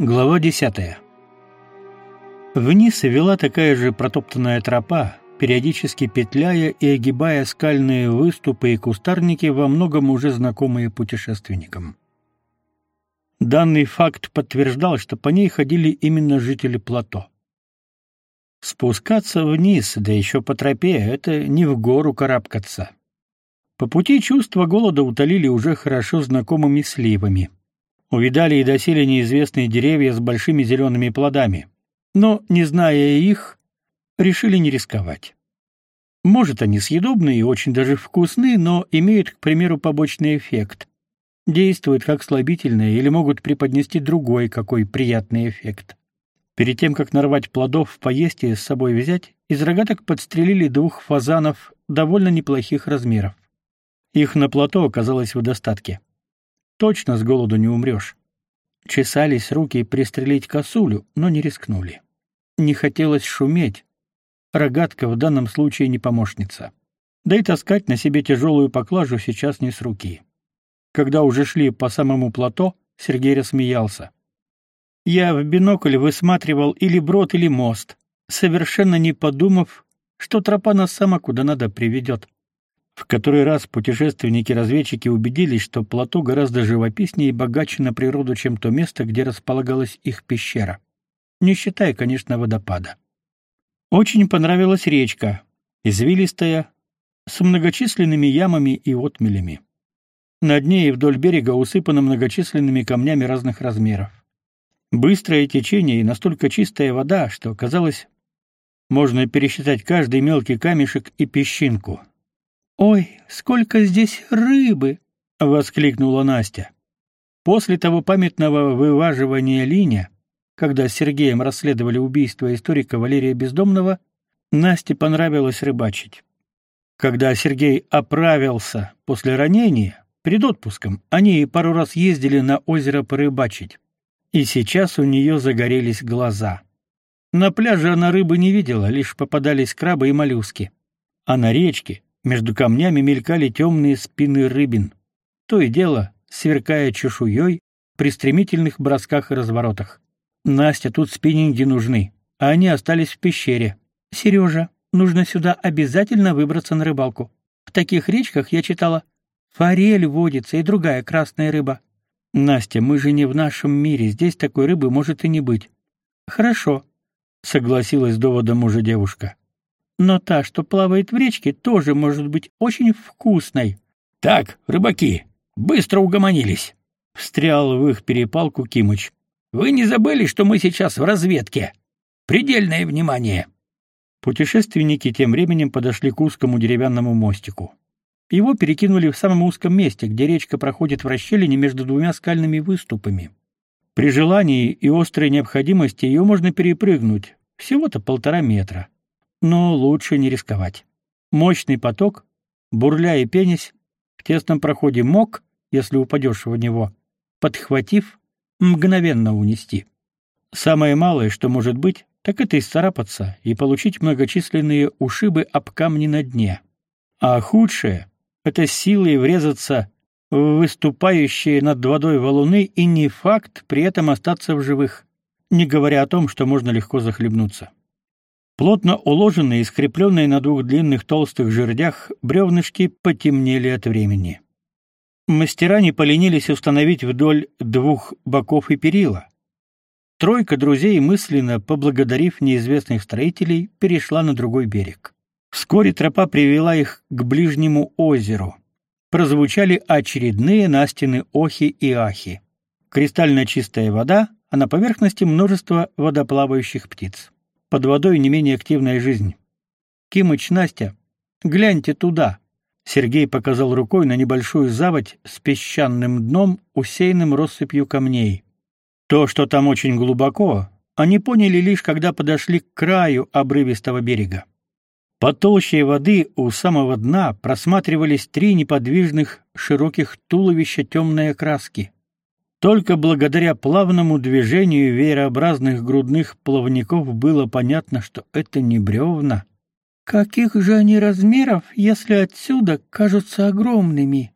Глава 10. Вниз вела такая же протоптанная тропа, периодически петляя и огибая скальные выступы и кустарники, во многом уже знакомые путешественникам. Данный факт подтверждал, что по ней ходили именно жители плато. Спускаться вниз, да еще по тропе это не в гору карабкаться. По пути чувство голода утолили уже хорошо знакомыми сливами увидали и доселе неизвестные деревья с большими зелеными плодами, но, не зная их, решили не рисковать. Может, они съедобные и очень даже вкусные, но имеют, к примеру, побочный эффект. Действуют как слабительные или могут преподнести другой какой приятный эффект. Перед тем, как нарвать плодов, поесть и с собой взять, из рогаток подстрелили двух фазанов довольно неплохих размеров. Их на плато оказалось в достатке. Точно с голоду не умрешь. Чесались руки пристрелить косулю, но не рискнули. Не хотелось шуметь. Рогатка в данном случае не помощница. Да и таскать на себе тяжелую поклажу сейчас не с руки. Когда уже шли по самому плато, Сергей рассмеялся. Я в бинокль высматривал или брод, или мост, совершенно не подумав, что тропа нас сама куда надо приведет. В который раз путешественники-разведчики убедились, что плато гораздо живописнее и богаче на природу, чем то место, где располагалась их пещера. Не считая, конечно, водопада. Очень понравилась речка, извилистая, с многочисленными ямами и отмелями. На дне и вдоль берега усыпана многочисленными камнями разных размеров. Быстрое течение и настолько чистая вода, что, казалось, можно пересчитать каждый мелкий камешек и песчинку. Ой, сколько здесь рыбы, воскликнула Настя. После того памятного вываживания Линя, когда с Сергеем расследовали убийство историка Валерия Бездомного, Насте понравилось рыбачить. Когда Сергей оправился после ранения, перед отпуском, они пару раз ездили на озеро порыбачить. И сейчас у нее загорелись глаза. На пляже она рыбы не видела, лишь попадались крабы и моллюски. А на речке между камнями мелькали темные спины рыбин, то и дело сверкая чешуей при стремительных бросках и разворотах. Настя, тут спиннинги нужны, а они остались в пещере. Сережа, нужно сюда обязательно выбраться на рыбалку. В таких речках я читала, форель водится и другая красная рыба. Настя, мы же не в нашем мире, здесь такой рыбы может и не быть. Хорошо, согласилась с доводом уже девушка но та, что плавает в речке, тоже может быть очень вкусной. Так, рыбаки, быстро угомонились, встрял в их перепалку Кимыч. Вы не забыли, что мы сейчас в разведке? Предельное внимание. Путешественники тем временем подошли к узкому деревянному мостику. Его перекинули в самом узком месте, где речка проходит в расщелине между двумя скальными выступами. При желании и острой необходимости ее можно перепрыгнуть, всего-то полтора метра но лучше не рисковать. Мощный поток, бурля и пенясь, в тесном проходе мог, если упадешь в него, подхватив, мгновенно унести. Самое малое, что может быть, так это исцарапаться и получить многочисленные ушибы об камни на дне. А худшее — это силой врезаться в выступающие над водой валуны и не факт при этом остаться в живых, не говоря о том, что можно легко захлебнуться. Плотно уложенные и скрепленные на двух длинных толстых жердях бревнышки потемнели от времени. Мастера не поленились установить вдоль двух боков и перила. Тройка друзей, мысленно поблагодарив неизвестных строителей, перешла на другой берег. Вскоре тропа привела их к ближнему озеру. Прозвучали очередные Настины охи и ахи. Кристально чистая вода, а на поверхности множество водоплавающих птиц. Под водой не менее активная жизнь. Кимыч, Настя, гляньте туда. Сергей показал рукой на небольшую заводь с песчаным дном, усеянным россыпью камней. То, что там очень глубоко, они поняли лишь когда подошли к краю обрывистого берега. Под толщей воды у самого дна просматривались три неподвижных широких туловища темной окраски. Только благодаря плавному движению веерообразных грудных плавников было понятно, что это не бревна. Каких же они размеров, если отсюда кажутся огромными?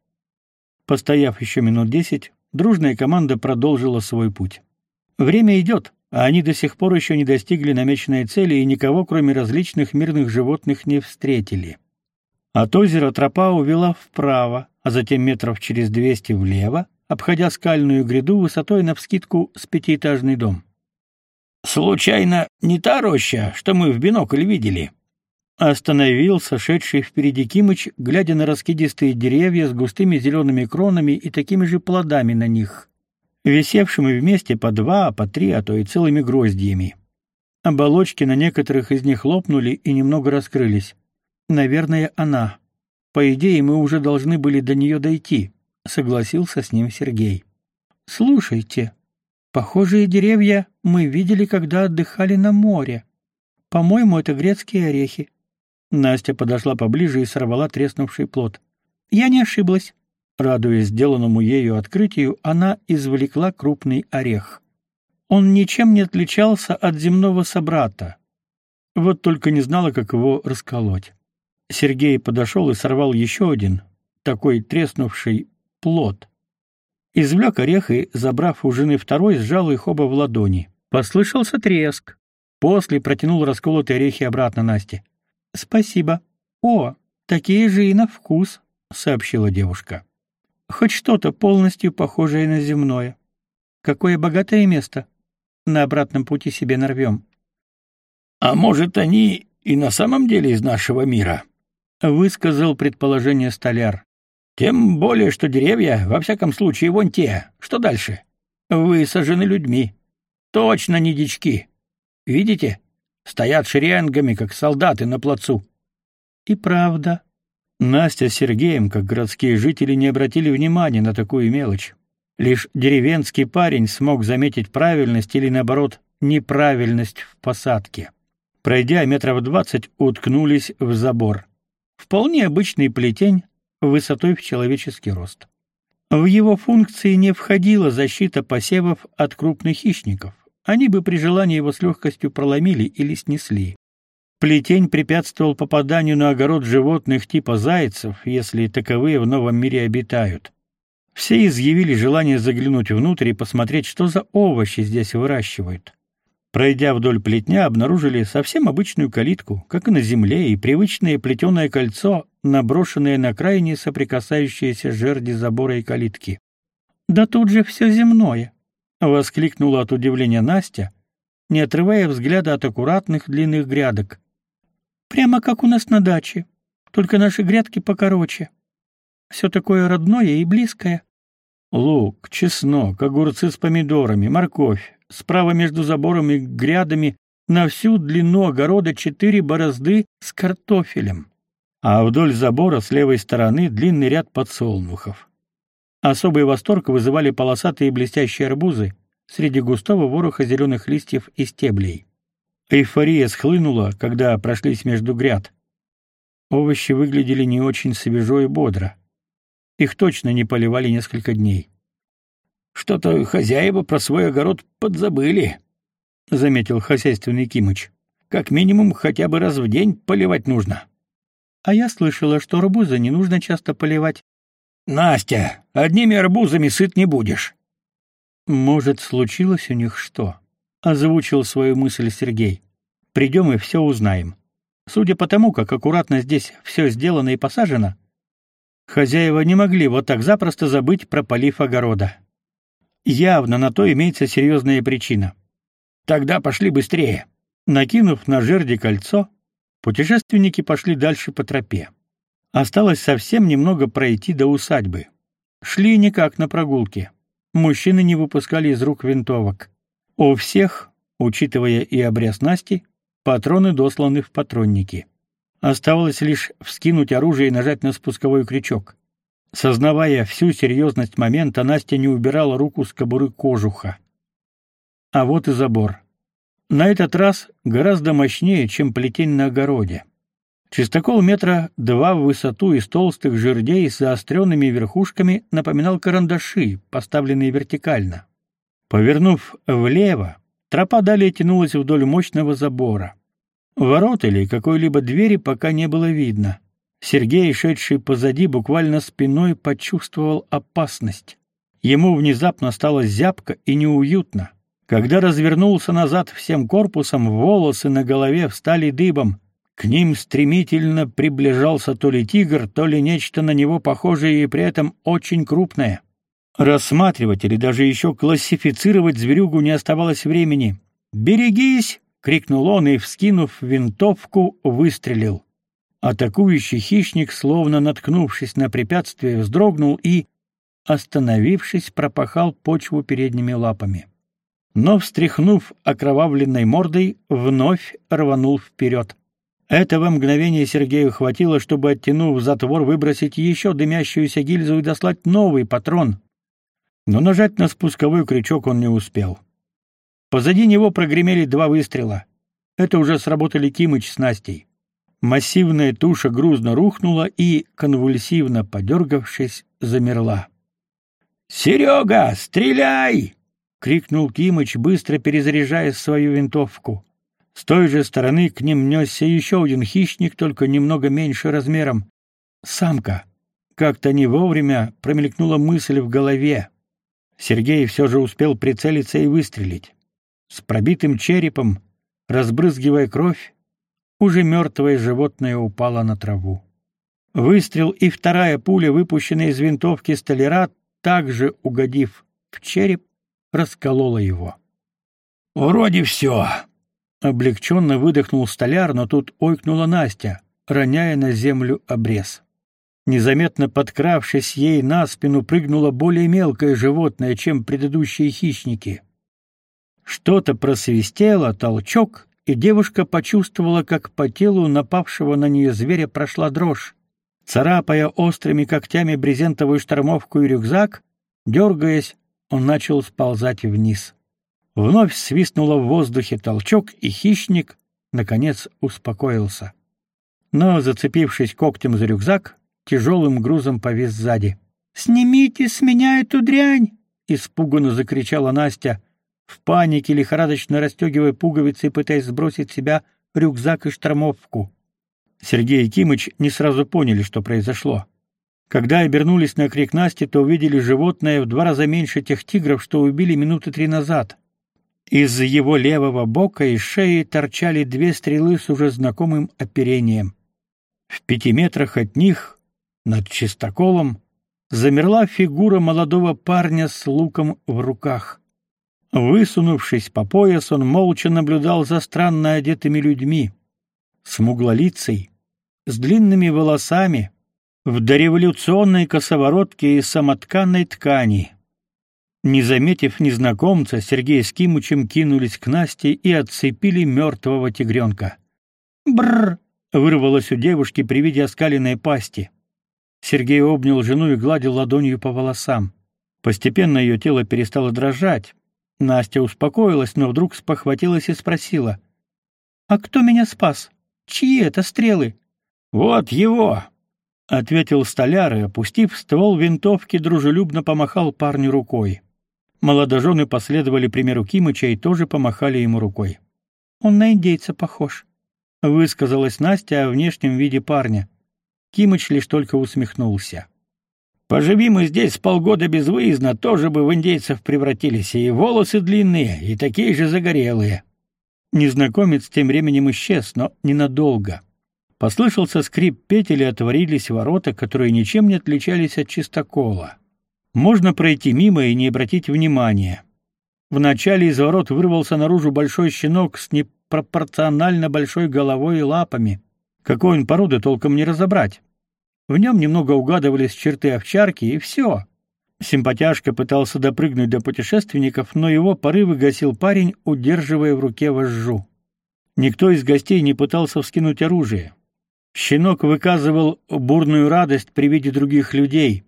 Постояв еще минут десять, дружная команда продолжила свой путь. Время идет, а они до сих пор еще не достигли намеченной цели и никого, кроме различных мирных животных, не встретили. От озера тропа увела вправо, а затем метров через двести влево, обходя скальную гряду высотой навскидку с пятиэтажный дом. Случайно не та роща, что мы в бинокль видели? Остановился шедший впереди Кимыч, глядя на раскидистые деревья с густыми зелеными кронами и такими же плодами на них, висевшими вместе по два, по три, а то и целыми гроздьями. Оболочки на некоторых из них лопнули и немного раскрылись. Наверное, она. По идее, мы уже должны были до нее дойти, согласился с ним Сергей. Слушайте, похожие деревья мы видели, когда отдыхали на море. По-моему, это грецкие орехи. Настя подошла поближе и сорвала треснувший плод. Я не ошиблась. Радуясь сделанному ею открытию, она извлекла крупный орех. Он ничем не отличался от земного собрата. Вот только не знала, как его расколоть. Сергей подошел и сорвал еще один, такой треснувший плод. Извлек орех и, забрав у жены второй, сжал их оба в ладони. Послышался треск. После протянул расколотые орехи обратно Насте. Спасибо. О, такие же и на вкус, сообщила девушка. Хоть что-то полностью похожее на земное. Какое богатое место. На обратном пути себе нарвем. А может, они и на самом деле из нашего мира? высказал предположение столяр. Тем более, что деревья, во всяком случае, вон те, что дальше, высажены людьми. Точно не дички. Видите? Стоят шеренгами, как солдаты на плацу. И правда. Настя с Сергеем, как городские жители, не обратили внимания на такую мелочь. Лишь деревенский парень смог заметить правильность или наоборот неправильность в посадке. Пройдя метров двадцать, уткнулись в забор. Вполне обычный плетень высотой в человеческий рост. В его функции не входила защита посевов от крупных хищников. Они бы при желании его с легкостью проломили или снесли. Плетень препятствовал попаданию на огород животных типа зайцев, если таковые в новом мире обитают. Все изъявили желание заглянуть внутрь и посмотреть, что за овощи здесь выращивают. Пройдя вдоль плетня, обнаружили совсем обычную калитку, как и на земле, и привычное плетеное кольцо, наброшенное на крайне соприкасающиеся жерди забора и калитки. «Да тут же все земное!» — воскликнула от удивления Настя, не отрывая взгляда от аккуратных длинных грядок. «Прямо как у нас на даче, только наши грядки покороче. Все такое родное и близкое». Лук, чеснок, огурцы с помидорами, морковь, Справа между забором и грядами на всю длину огорода четыре борозды с картофелем, а вдоль забора с левой стороны длинный ряд подсолнухов. Особый восторг вызывали полосатые блестящие арбузы среди густого вороха зеленых листьев и стеблей. Эйфория схлынула, когда прошлись между гряд. Овощи выглядели не очень свежо и бодро. Их точно не поливали несколько дней. Что-то хозяева про свой огород подзабыли, заметил хозяйственный Кимыч. Как минимум хотя бы раз в день поливать нужно. А я слышала, что арбузы не нужно часто поливать. Настя, одними арбузами сыт не будешь. Может, случилось у них что? озвучил свою мысль Сергей. Придем и все узнаем. Судя по тому, как аккуратно здесь все сделано и посажено, хозяева не могли вот так запросто забыть про полив огорода. Явно на то имеется серьезная причина. Тогда пошли быстрее. Накинув на жерди кольцо, путешественники пошли дальше по тропе. Осталось совсем немного пройти до усадьбы. Шли никак на прогулке. Мужчины не выпускали из рук винтовок. У всех, учитывая и обрез Насти, патроны досланы в патронники. Оставалось лишь вскинуть оружие и нажать на спусковой крючок. Сознавая всю серьезность момента, Настя не убирала руку с кобуры кожуха. А вот и забор. На этот раз гораздо мощнее, чем плетень на огороде. Чистокол метра два в высоту из толстых жердей с заостренными верхушками напоминал карандаши, поставленные вертикально. Повернув влево, тропа далее тянулась вдоль мощного забора. Ворот или какой-либо двери пока не было видно. Сергей, шедший позади, буквально спиной почувствовал опасность. Ему внезапно стало зябко и неуютно, Когда развернулся назад всем корпусом, волосы на голове встали дыбом. К ним стремительно приближался то ли тигр, то ли нечто на него похожее и при этом очень крупное. Рассматривать или даже еще классифицировать зверюгу не оставалось времени. «Берегись!» — крикнул он и, вскинув винтовку, выстрелил. Атакующий хищник, словно наткнувшись на препятствие, вздрогнул и, остановившись, пропахал почву передними лапами. Но, встряхнув окровавленной мордой, вновь рванул вперед. Этого мгновения Сергею хватило, чтобы, оттянув затвор, выбросить еще дымящуюся гильзу и дослать новый патрон. Но нажать на спусковой крючок он не успел. Позади него прогремели два выстрела. Это уже сработали Кимыч с Настей. Массивная туша грузно рухнула и, конвульсивно подергавшись, замерла. «Серега, стреляй!» — крикнул Кимыч, быстро перезаряжая свою винтовку. С той же стороны к ним несся еще один хищник, только немного меньше размером. Самка. Как-то не вовремя промелькнула мысль в голове. Сергей все же успел прицелиться и выстрелить. С пробитым черепом, разбрызгивая кровь, уже мертвое животное упало на траву. Выстрел и вторая пуля, выпущенная из винтовки столяра, также угодив в череп, расколола его. «Вроде все!» Облегченно выдохнул столяр, но тут ойкнула Настя, роняя на землю обрез. Незаметно подкравшись ей на спину, прыгнуло более мелкое животное, чем предыдущие хищники. Что-то просвистело, толчок, и девушка почувствовала, как по телу напавшего на нее зверя прошла дрожь. Царапая острыми когтями брезентовую штормовку и рюкзак, дергаясь, он начал сползать вниз. Вновь свистнуло в воздухе толчок, и хищник наконец успокоился. Но зацепившись когтем за рюкзак, тяжелым грузом повис сзади. "Снимите с меня эту дрянь!" испуганно закричала Настя, в панике лихорадочно расстегивая пуговицы и пытаясь сбросить с себя рюкзак и штормовку. Сергей и Кимыч не сразу поняли, что произошло. Когда обернулись на крик Насти, то увидели животное в два раза меньше тех тигров, что убили минуты три назад. Из его левого бока и шеи торчали две стрелы с уже знакомым оперением. В пяти метрах от них, над чистоколом, замерла фигура молодого парня с луком в руках. Высунувшись по пояс, он молча наблюдал за странно одетыми людьми. Смуглолицей, с длинными волосами, в дореволюционной косоворотке из самотканной ткани. Не заметив незнакомца, Сергей с Кимучем кинулись к Насте и отцепили мертвого тигренка. Бррр! вырвалось у девушки при виде оскаленной пасти. Сергей обнял жену и гладил ладонью по волосам. Постепенно ее тело перестало дрожать. Настя успокоилась, но вдруг спохватилась и спросила: "А кто меня спас? Чьи это стрелы?" "Вот его", ответил столяр и, опустив ствол винтовки, дружелюбно помахал парню рукой. Молодожены последовали примеру Кимыча и тоже помахали ему рукой. Он на индейца похож, высказалась Настя о внешнем виде парня. Кимыч лишь только усмехнулся. Поживи мы здесь полгода безвыездно, тоже бы в индейцев превратились, и волосы длинные, и такие же загорелые. Незнакомец тем временем исчез, но ненадолго. Послышался скрип петель и отворились ворота, которые ничем не отличались от чистокола. Можно пройти мимо и не обратить внимания. Вначале из ворот вырвался наружу большой щенок с непропорционально большой головой и лапами. Какой он породы толком не разобрать. В нем немного угадывались черты овчарки, и все. Симпатяшка пытался допрыгнуть до путешественников, но его порывы гасил парень, удерживая в руке вожжу. Никто из гостей не пытался вскинуть оружие. Щенок выказывал бурную радость при виде других людей.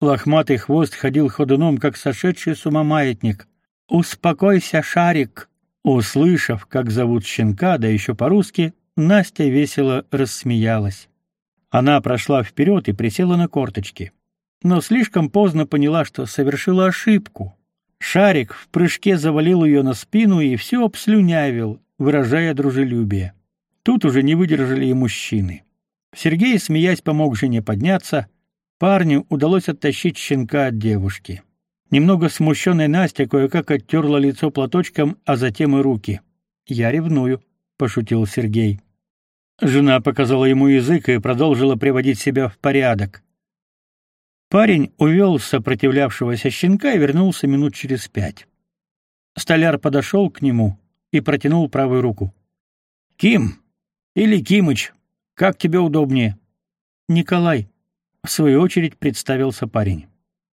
Лохматый хвост ходил ходуном, как сошедший с ума маятник. «Успокойся, Шарик!» Услышав, как зовут щенка, да еще по-русски, Настя весело рассмеялась. Она прошла вперед и присела на корточки. Но слишком поздно поняла, что совершила ошибку. Шарик в прыжке завалил ее на спину и все обслюнявил, выражая дружелюбие. Тут уже не выдержали и мужчины. Сергей, смеясь, помог жене подняться, Парню удалось оттащить щенка от девушки. Немного смущенная Настя кое-как оттерла лицо платочком, а затем и руки. «Я ревную», — пошутил Сергей. Жена показала ему язык и продолжила приводить себя в порядок. Парень увел сопротивлявшегося щенка и вернулся минут через пять. Столяр подошел к нему и протянул правую руку. «Ким или Кимыч, как тебе удобнее?» «Николай», — в свою очередь представился парень.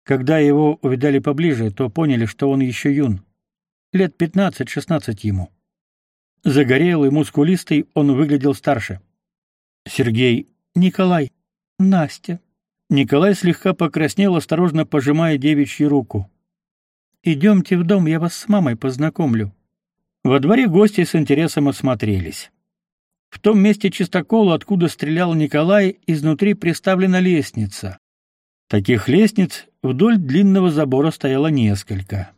Когда его увидали поближе, то поняли, что он еще юн. Лет пятнадцать-шестнадцать ему. Загорелый, мускулистый, он выглядел старше. Сергей, Николай, Настя. Николай слегка покраснел, осторожно пожимая девичью руку. «Идемте в дом, я вас с мамой познакомлю. Во дворе гости с интересом осмотрелись. В том месте чистокола, откуда стрелял Николай, изнутри приставлена лестница. Таких лестниц вдоль длинного забора стояло несколько.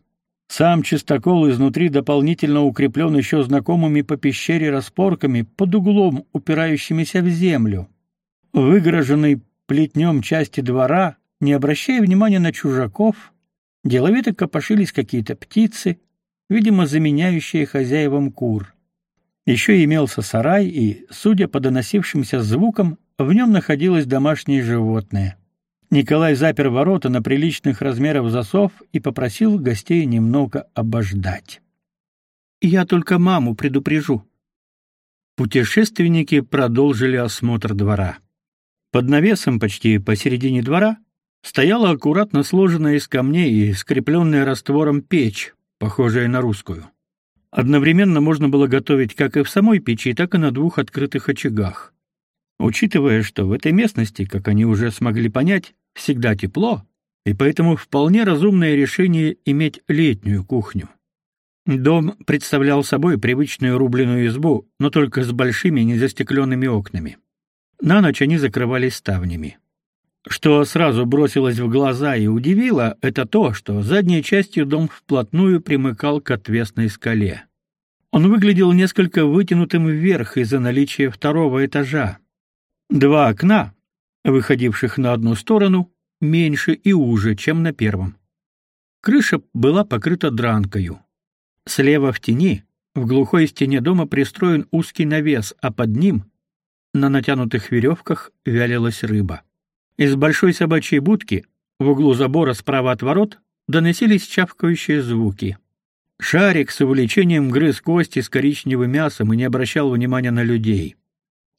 Сам чистокол изнутри дополнительно укреплен еще знакомыми по пещере распорками под углом, упирающимися в землю. Выгороженный плетнем части двора, не обращая внимания на чужаков, деловито копошились какие-то птицы, видимо, заменяющие хозяевам кур. Еще имелся сарай, и, судя по доносившимся звукам, в нем находилось домашнее животное. Николай запер ворота на приличных размеров засов и попросил гостей немного обождать. Я только маму предупрежу. Путешественники продолжили осмотр двора. Под навесом почти посередине двора стояла аккуратно сложенная из камней и скрепленная раствором печь, похожая на русскую. Одновременно можно было готовить как и в самой печи, так и на двух открытых очагах. Учитывая, что в этой местности, как они уже смогли понять, всегда тепло, и поэтому вполне разумное решение иметь летнюю кухню. Дом представлял собой привычную рубленую избу, но только с большими незастекленными окнами. На ночь они закрывались ставнями. Что сразу бросилось в глаза и удивило, это то, что задней частью дом вплотную примыкал к отвесной скале. Он выглядел несколько вытянутым вверх из-за наличия второго этажа. Два окна, выходивших на одну сторону, меньше и уже, чем на первом. Крыша была покрыта дранкою. Слева в тени, в глухой стене дома пристроен узкий навес, а под ним, на натянутых веревках, вялилась рыба. Из большой собачьей будки, в углу забора справа от ворот, доносились чавкающие звуки. Шарик с увлечением грыз кости с коричневым мясом и не обращал внимания на людей.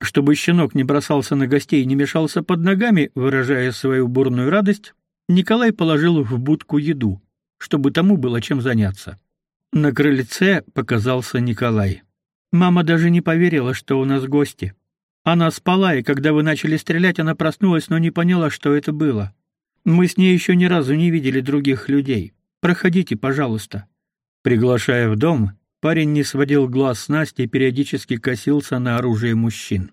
Чтобы щенок не бросался на гостей и не мешался под ногами, выражая свою бурную радость, Николай положил в будку еду, чтобы тому было чем заняться. На крыльце показался Николай. Мама даже не поверила, что у нас гости. Она спала, и когда вы начали стрелять, она проснулась, но не поняла, что это было. Мы с ней еще ни разу не видели других людей. Проходите, пожалуйста. Приглашая в дом, Парень не сводил глаз с Насти и периодически косился на оружие мужчин.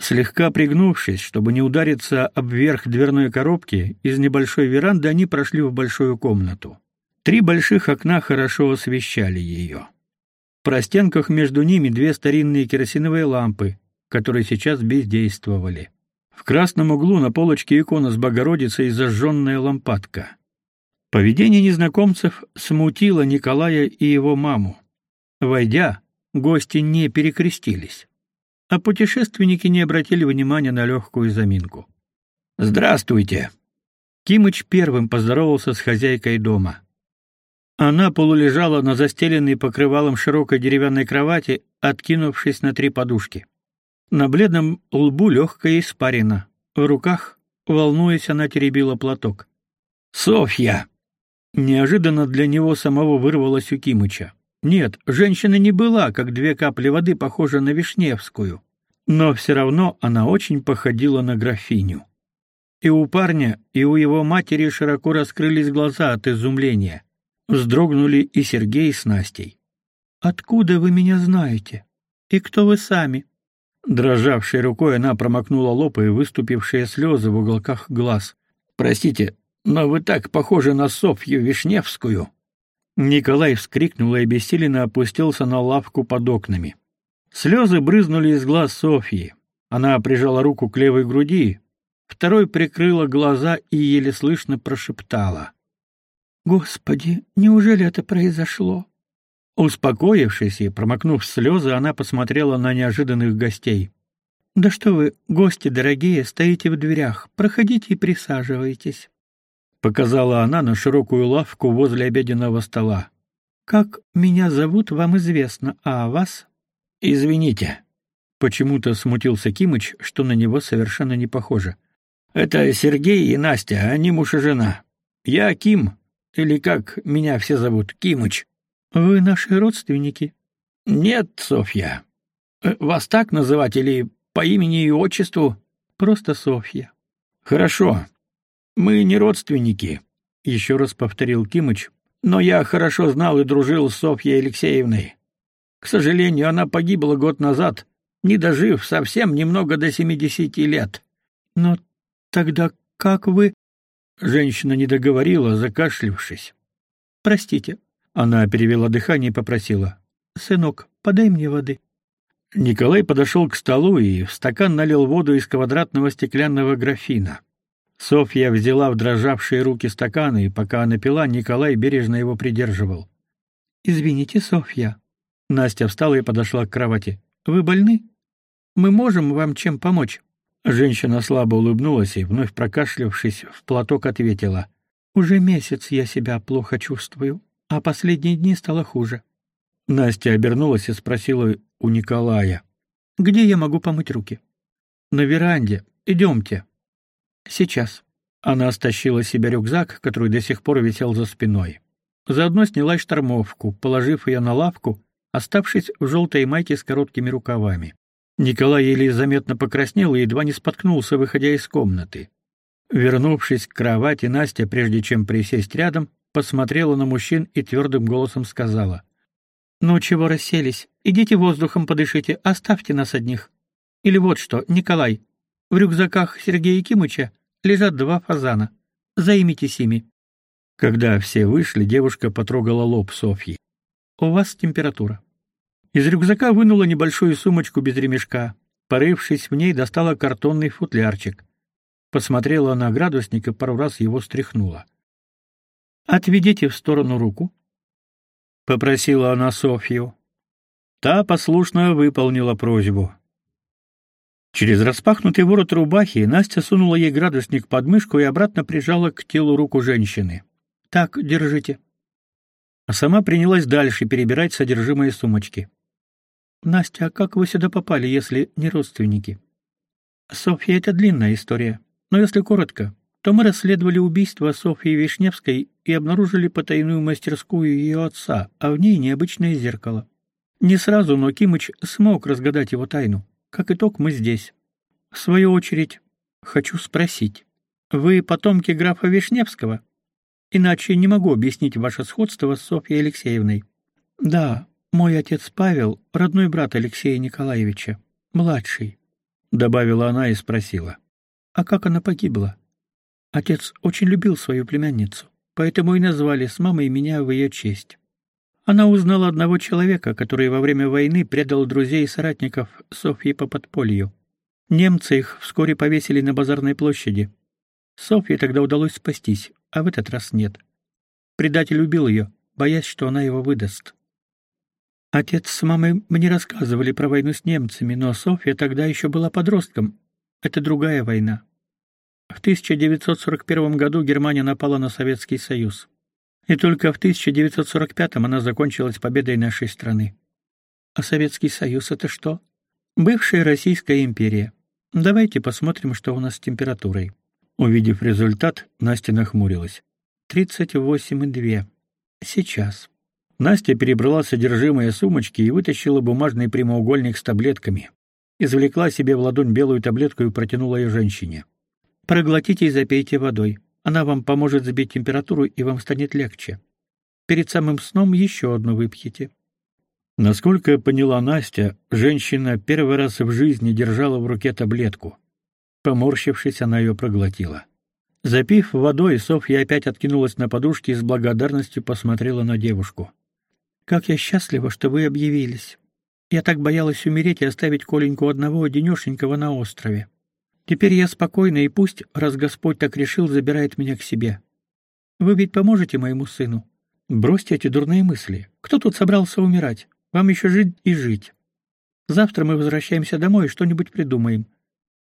Слегка пригнувшись, чтобы не удариться об верх дверной коробки, из небольшой веранды они прошли в большую комнату. Три больших окна хорошо освещали ее. В простенках между ними две старинные керосиновые лампы, которые сейчас бездействовали. В красном углу на полочке икона с Богородицей зажженная лампадка. Поведение незнакомцев смутило Николая и его маму. Войдя, гости не перекрестились, а путешественники не обратили внимания на легкую заминку. «Здравствуйте!» Кимыч первым поздоровался с хозяйкой дома. Она полулежала на застеленной покрывалом широкой деревянной кровати, откинувшись на три подушки. На бледном лбу легкая испарина. В руках, волнуясь, она теребила платок. «Софья!» Неожиданно для него самого вырвалось у Кимыча. Нет, женщина не была, как две капли воды, похожа на Вишневскую, но все равно она очень походила на графиню. И у парня, и у его матери широко раскрылись глаза от изумления. Вздрогнули и Сергей с Настей. Откуда вы меня знаете? И кто вы сами? Дрожавшей рукой она промокнула лоб и выступившие слезы в уголках глаз. Простите, но вы так похожи на Софью Вишневскую. Николай вскрикнул и обессиленно опустился на лавку под окнами. Слезы брызнули из глаз Софьи. Она прижала руку к левой груди, второй прикрыла глаза и еле слышно прошептала: Господи, неужели это произошло? Успокоившись и промокнув слезы, она посмотрела на неожиданных гостей. Да что вы, гости дорогие, стоите в дверях. Проходите и присаживайтесь, показала она на широкую лавку возле обеденного стола. Как меня зовут, вам известно, а вас? Извините. Почему-то смутился Кимыч, что на него совершенно не похоже. Это Сергей и Настя, они муж и жена. Я Ким, или как меня все зовут, Кимыч. Вы наши родственники? Нет, Софья. Э, вас так называть или по имени и отчеству? Просто Софья. Хорошо. Мы не родственники, еще раз повторил Кимыч. Но я хорошо знал и дружил с Софьей Алексеевной. К сожалению, она погибла год назад, не дожив совсем немного до семидесяти лет. Но тогда как вы Женщина не договорила, закашлявшись. Простите. Она перевела дыхание и попросила: "Сынок, подай мне воды". Николай подошел к столу и в стакан налил воду из квадратного стеклянного графина. Софья взяла в дрожавшие руки стакан, и пока она пила, Николай бережно его придерживал. Извините, Софья. Настя встала и подошла к кровати. Вы больны? Мы можем вам чем помочь? Женщина слабо улыбнулась и вновь прокашлявшись, в платок ответила: "Уже месяц я себя плохо чувствую, а последние дни стало хуже". Настя обернулась и спросила у Николая: "Где я могу помыть руки?" "На веранде. Идемте». "Сейчас". Она стащила себе рюкзак, который до сих пор висел за спиной. Заодно сняла штормовку, положив ее на лавку, оставшись в желтой майке с короткими рукавами. Николай еле заметно покраснел и едва не споткнулся, выходя из комнаты. Вернувшись к кровати, Настя, прежде чем присесть рядом, посмотрела на мужчин и твердым голосом сказала: "Ну чего расселись? Идите воздухом подышите, оставьте нас одних. Или вот что, Николай, в рюкзаках Сергея Якимыча лежат два фазана. Займитесь ими". Когда все вышли, девушка потрогала лоб Софьи. "У вас температура. Из рюкзака вынула небольшую сумочку без ремешка. Порывшись в ней, достала картонный футлярчик. Посмотрела на градусник и пару раз его стряхнула. «Отведите в сторону руку», — попросила она Софью. Та послушно выполнила просьбу. Через распахнутый ворот рубахи Настя сунула ей градусник под мышку и обратно прижала к телу руку женщины. «Так, держите». А сама принялась дальше перебирать содержимое сумочки. Настя, а как вы сюда попали, если не родственники? Софья это длинная история, но если коротко, то мы расследовали убийство Софьи Вишневской и обнаружили потайную мастерскую ее отца, а в ней необычное зеркало. Не сразу, но Кимыч смог разгадать его тайну. Как итог, мы здесь. В свою очередь, хочу спросить: вы потомки графа Вишневского? Иначе не могу объяснить ваше сходство с Софьей Алексеевной. Да, мой отец Павел — родной брат Алексея Николаевича, младший, — добавила она и спросила. А как она погибла? Отец очень любил свою племянницу, поэтому и назвали с мамой меня в ее честь. Она узнала одного человека, который во время войны предал друзей и соратников Софьи по подполью. Немцы их вскоре повесили на базарной площади. Софье тогда удалось спастись, а в этот раз нет. Предатель убил ее, боясь, что она его выдаст. Отец с мамой мне рассказывали про войну с немцами, но Софья тогда еще была подростком. Это другая война. В 1941 году Германия напала на Советский Союз. И только в 1945 она закончилась победой нашей страны. А Советский Союз это что? Бывшая Российская империя. Давайте посмотрим, что у нас с температурой. Увидев результат, Настя нахмурилась. 38,2. Сейчас. Настя перебрала содержимое сумочки и вытащила бумажный прямоугольник с таблетками. Извлекла себе в ладонь белую таблетку и протянула ее женщине. Проглотите и запейте водой. Она вам поможет сбить температуру и вам станет легче. Перед самым сном еще одну выпьете. Насколько поняла Настя, женщина первый раз в жизни держала в руке таблетку. Поморщившись, она ее проглотила. Запив водой, Софья опять откинулась на подушке и с благодарностью посмотрела на девушку. Как я счастлива, что вы объявились. Я так боялась умереть и оставить Коленьку одного одинешенького на острове. Теперь я спокойна, и пусть, раз Господь так решил, забирает меня к себе. Вы ведь поможете моему сыну? Бросьте эти дурные мысли. Кто тут собрался умирать? Вам еще жить и жить. Завтра мы возвращаемся домой и что-нибудь придумаем.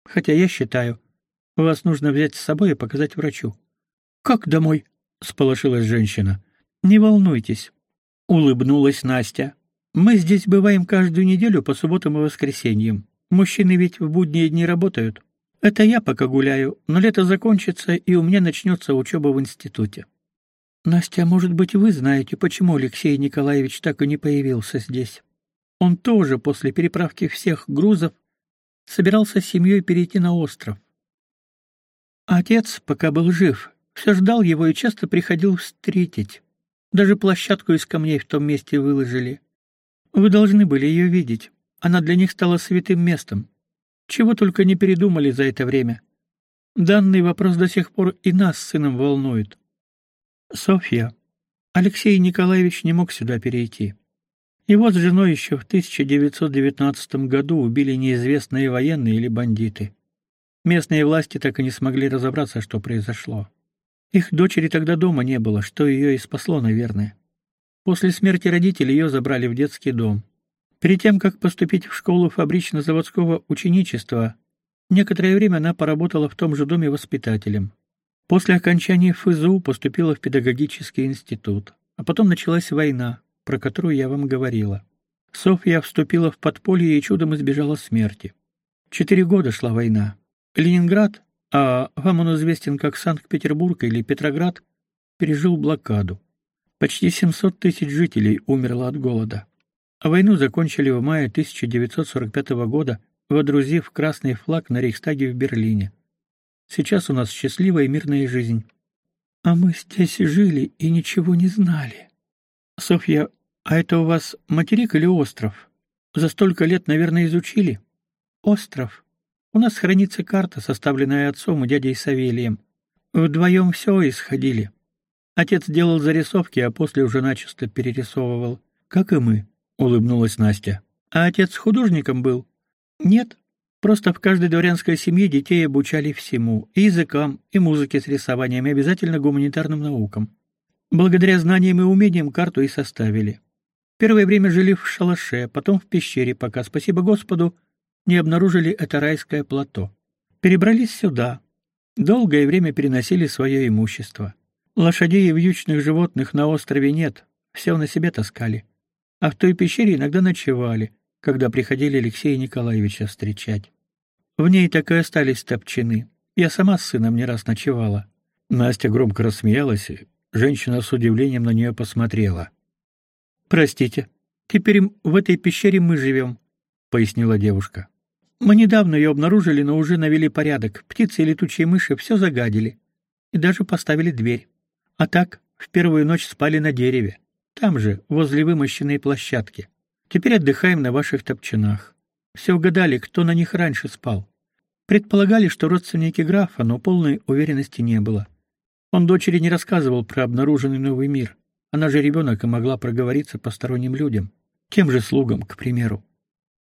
Хотя я считаю, вас нужно взять с собой и показать врачу. Как домой? сполошилась женщина. Не волнуйтесь, улыбнулась Настя. Мы здесь бываем каждую неделю по субботам и воскресеньям. Мужчины ведь в будние дни работают. Это я пока гуляю, но лето закончится, и у меня начнется учеба в институте. Настя, может быть, вы знаете, почему Алексей Николаевич так и не появился здесь? Он тоже после переправки всех грузов собирался с семьей перейти на остров. Отец, пока был жив, все ждал его и часто приходил встретить. Даже площадку из камней в том месте выложили. Вы должны были ее видеть. Она для них стала святым местом. Чего только не передумали за это время. Данный вопрос до сих пор и нас с сыном волнует. Софья. Алексей Николаевич не мог сюда перейти. Его с женой еще в 1919 году убили неизвестные военные или бандиты. Местные власти так и не смогли разобраться, что произошло. Их дочери тогда дома не было, что ее и спасло, наверное. После смерти родителей ее забрали в детский дом. Перед тем, как поступить в школу фабрично-заводского ученичества, некоторое время она поработала в том же доме воспитателем. После окончания ФЗУ поступила в педагогический институт, а потом началась война, про которую я вам говорила. Софья вступила в подполье и чудом избежала смерти. Четыре года шла война. Ленинград, а вам он известен как Санкт-Петербург или Петроград, пережил блокаду. Почти 700 тысяч жителей умерло от голода. А войну закончили в мае 1945 года, водрузив красный флаг на Рейхстаге в Берлине. Сейчас у нас счастливая и мирная жизнь. А мы здесь жили и ничего не знали. Софья, а это у вас материк или остров? За столько лет, наверное, изучили? Остров. У нас хранится карта, составленная отцом и дядей Савелием. Вдвоем все исходили. Отец делал зарисовки, а после уже начисто перерисовывал, как и мы, улыбнулась Настя. А отец художником был? Нет, Просто в каждой дворянской семье детей обучали всему: и языкам, и музыке с рисованием, и обязательно гуманитарным наукам. Благодаря знаниям и умениям карту и составили. Первое время жили в шалаше, потом в пещере, пока, спасибо Господу, не обнаружили это райское плато. Перебрались сюда. Долгое время переносили свое имущество. Лошадей и вьючных животных на острове нет, все на себе таскали. А в той пещере иногда ночевали, когда приходили Алексея Николаевича встречать. В ней так и остались топчины. Я сама с сыном не раз ночевала. Настя громко рассмеялась, и женщина с удивлением на нее посмотрела. Простите, теперь в этой пещере мы живем», — пояснила девушка. Мы недавно ее обнаружили, но уже навели порядок. Птицы и летучие мыши все загадили и даже поставили дверь. А так, в первую ночь спали на дереве, там же, возле вымощенной площадки. Теперь отдыхаем на ваших топчинах. Все угадали, кто на них раньше спал. Предполагали, что родственники графа, но полной уверенности не было. Он дочери не рассказывал про обнаруженный новый мир. Она же ребенок и могла проговориться посторонним людям, тем же слугам, к примеру.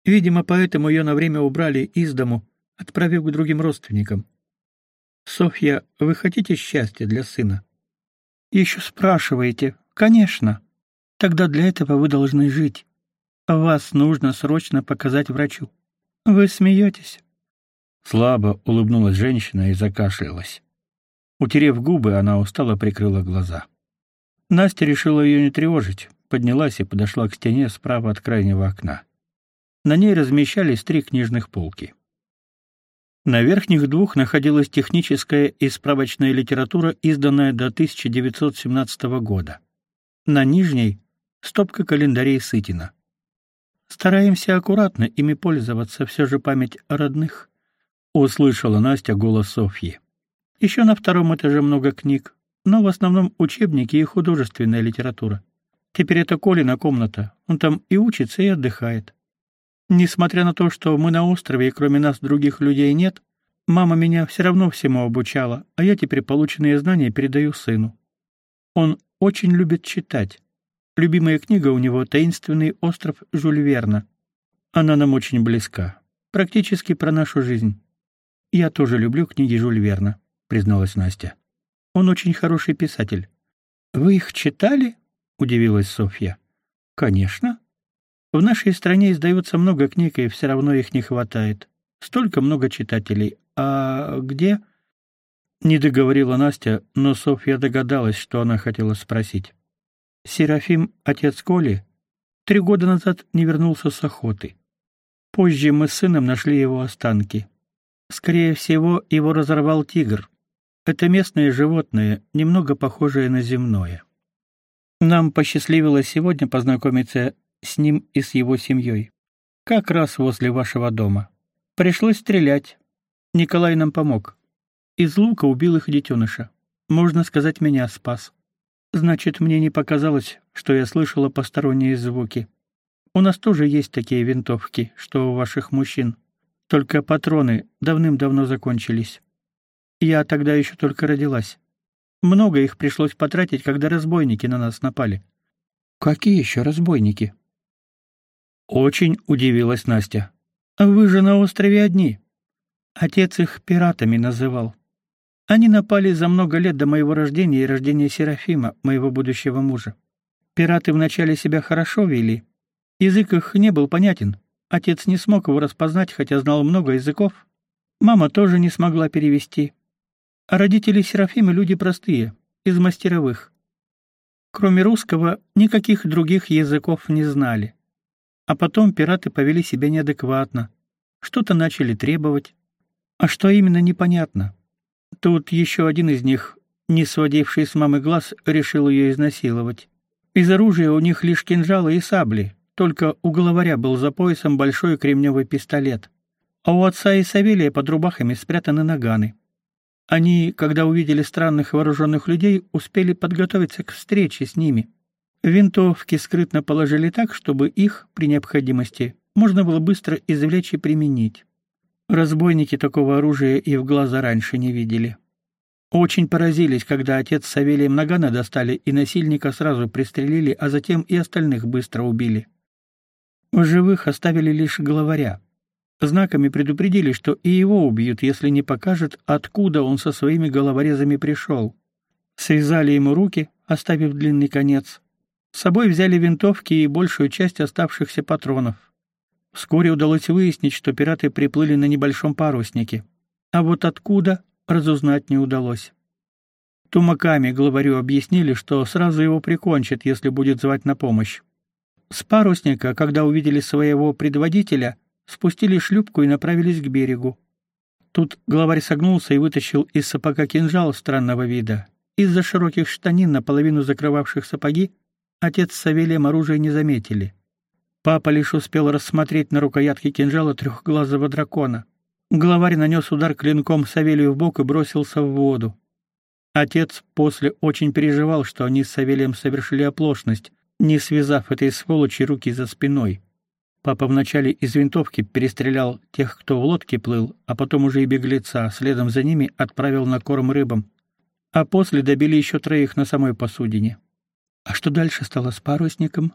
Видимо, поэтому ее на время убрали из дому, отправив к другим родственникам. Софья, вы хотите счастья для сына? Еще спрашиваете? Конечно. Тогда для этого вы должны жить. Вас нужно срочно показать врачу. Вы смеетесь?» Слабо улыбнулась женщина и закашлялась. Утерев губы, она устало прикрыла глаза. Настя решила ее не тревожить, поднялась и подошла к стене справа от крайнего окна. На ней размещались три книжных полки. На верхних двух находилась техническая и справочная литература, изданная до 1917 года. На нижней стопка календарей Сытина. Стараемся аккуратно ими пользоваться, все же память о родных. Услышала Настя голос Софьи. Еще на втором этаже много книг, но в основном учебники и художественная литература. Теперь это Колина комната. Он там и учится, и отдыхает. Несмотря на то, что мы на острове и кроме нас других людей нет, мама меня все равно всему обучала, а я теперь полученные знания передаю сыну. Он очень любит читать. Любимая книга у него Таинственный остров Жюль Верна. Она нам очень близка, практически про нашу жизнь. Я тоже люблю книги Жюль Верна, призналась Настя. Он очень хороший писатель. Вы их читали? удивилась Софья. Конечно. В нашей стране издается много книг, и все равно их не хватает. Столько много читателей. А где? Не договорила Настя, но Софья догадалась, что она хотела спросить. Серафим, отец Коли, три года назад не вернулся с охоты. Позже мы с сыном нашли его останки. Скорее всего, его разорвал тигр. Это местное животное, немного похожее на земное. Нам посчастливилось сегодня познакомиться с ним и с его семьей. Как раз возле вашего дома. Пришлось стрелять. Николай нам помог. Из лука убил их детеныша. Можно сказать, меня спас. Значит, мне не показалось, что я слышала посторонние звуки. У нас тоже есть такие винтовки, что у ваших мужчин. Только патроны давным-давно закончились. Я тогда еще только родилась. Много их пришлось потратить, когда разбойники на нас напали. Какие еще разбойники? Очень удивилась Настя. Вы же на острове одни. Отец их пиратами называл. Они напали за много лет до моего рождения и рождения Серафима, моего будущего мужа. Пираты вначале себя хорошо вели. Язык их не был понятен. Отец не смог его распознать, хотя знал много языков. Мама тоже не смогла перевести. А родители Серафима люди простые, из мастеровых. Кроме русского, никаких других языков не знали. А потом пираты повели себя неадекватно. Что-то начали требовать. А что именно, непонятно. Тут еще один из них, не сводивший с мамы глаз, решил ее изнасиловать. Из оружия у них лишь кинжалы и сабли, только у главаря был за поясом большой кремневый пистолет. А у отца и Савелия под рубахами спрятаны наганы. Они, когда увидели странных вооруженных людей, успели подготовиться к встрече с ними. Винтовки скрытно положили так, чтобы их, при необходимости, можно было быстро извлечь и применить. Разбойники такого оружия и в глаза раньше не видели. Очень поразились, когда отец с Савелием нагана достали и насильника сразу пристрелили, а затем и остальных быстро убили. В живых оставили лишь главаря. Знаками предупредили, что и его убьют, если не покажет, откуда он со своими головорезами пришел. Связали ему руки, оставив длинный конец. С собой взяли винтовки и большую часть оставшихся патронов. Вскоре удалось выяснить, что пираты приплыли на небольшом паруснике. А вот откуда, разузнать не удалось. Тумаками главарю объяснили, что сразу его прикончат, если будет звать на помощь. С парусника, когда увидели своего предводителя, спустили шлюпку и направились к берегу. Тут главарь согнулся и вытащил из сапога кинжал странного вида. Из-за широких штанин, наполовину закрывавших сапоги, отец с Савелием оружие не заметили. Папа лишь успел рассмотреть на рукоятке кинжала трехглазого дракона. Главарь нанес удар клинком Савелию в бок и бросился в воду. Отец после очень переживал, что они с Савелием совершили оплошность, не связав этой сволочи руки за спиной. Папа вначале из винтовки перестрелял тех, кто в лодке плыл, а потом уже и беглеца, следом за ними отправил на корм рыбам. А после добили еще троих на самой посудине. А что дальше стало с парусником?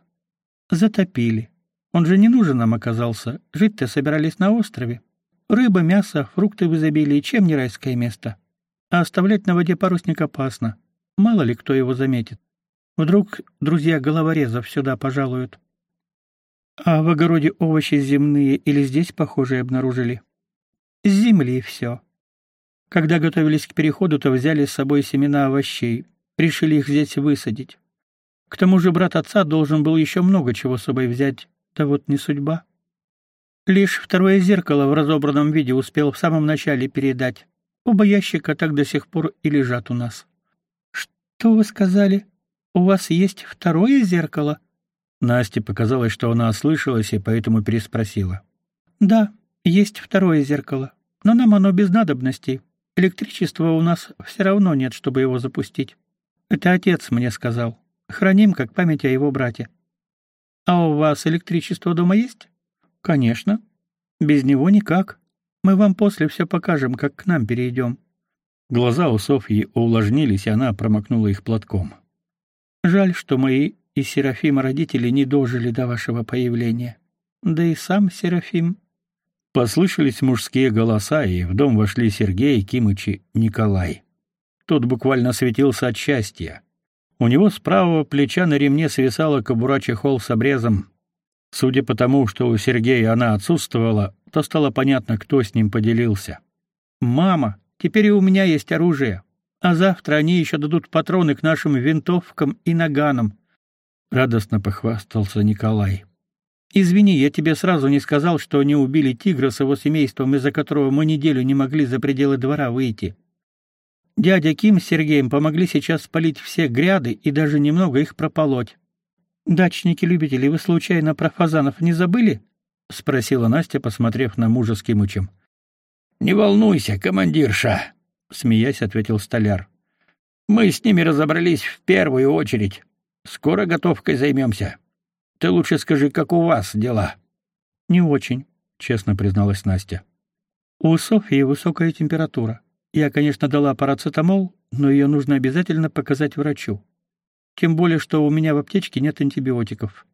Затопили. Он же не нужен нам оказался. Жить-то собирались на острове. Рыба, мясо, фрукты в изобилии, чем не райское место. А оставлять на воде парусник опасно. Мало ли кто его заметит. Вдруг друзья головорезов сюда пожалуют. А в огороде овощи земные или здесь похожие обнаружили? С земли все. Когда готовились к переходу, то взяли с собой семена овощей, решили их здесь высадить. К тому же брат отца должен был еще много чего с собой взять, да вот не судьба. Лишь второе зеркало в разобранном виде успел в самом начале передать. Оба ящика так до сих пор и лежат у нас. Что вы сказали? У вас есть второе зеркало? Насте показалось, что она ослышалась и поэтому переспросила. Да, есть второе зеркало, но нам оно без надобности. Электричества у нас все равно нет, чтобы его запустить. Это отец мне сказал. Храним как память о его брате. А у вас электричество дома есть? Конечно. Без него никак. Мы вам после все покажем, как к нам перейдем». Глаза у Софьи увлажнились, и она промокнула их платком. Жаль, что мои и Серафима родители не дожили до вашего появления. Да и сам Серафим. Послышались мужские голоса, и в дом вошли Сергей, Кимыч и Николай. Тот буквально светился от счастья. У него с правого плеча на ремне свисала кобура чехол с обрезом. Судя по тому, что у Сергея она отсутствовала, то стало понятно, кто с ним поделился. «Мама, теперь и у меня есть оружие, а завтра они еще дадут патроны к нашим винтовкам и наганам», — радостно похвастался Николай. «Извини, я тебе сразу не сказал, что они убили тигра с его семейством, из-за которого мы неделю не могли за пределы двора выйти. Дядя Ким с Сергеем помогли сейчас спалить все гряды и даже немного их прополоть. Дачники-любители, вы случайно про фазанов не забыли? спросила Настя, посмотрев на мужа с Кимычем. Не волнуйся, командирша, смеясь ответил столяр. Мы с ними разобрались в первую очередь. Скоро готовкой займемся. Ты лучше скажи, как у вас дела? Не очень, честно призналась Настя. У Софии высокая температура. Я, конечно, дала парацетамол, но ее нужно обязательно показать врачу. Тем более, что у меня в аптечке нет антибиотиков.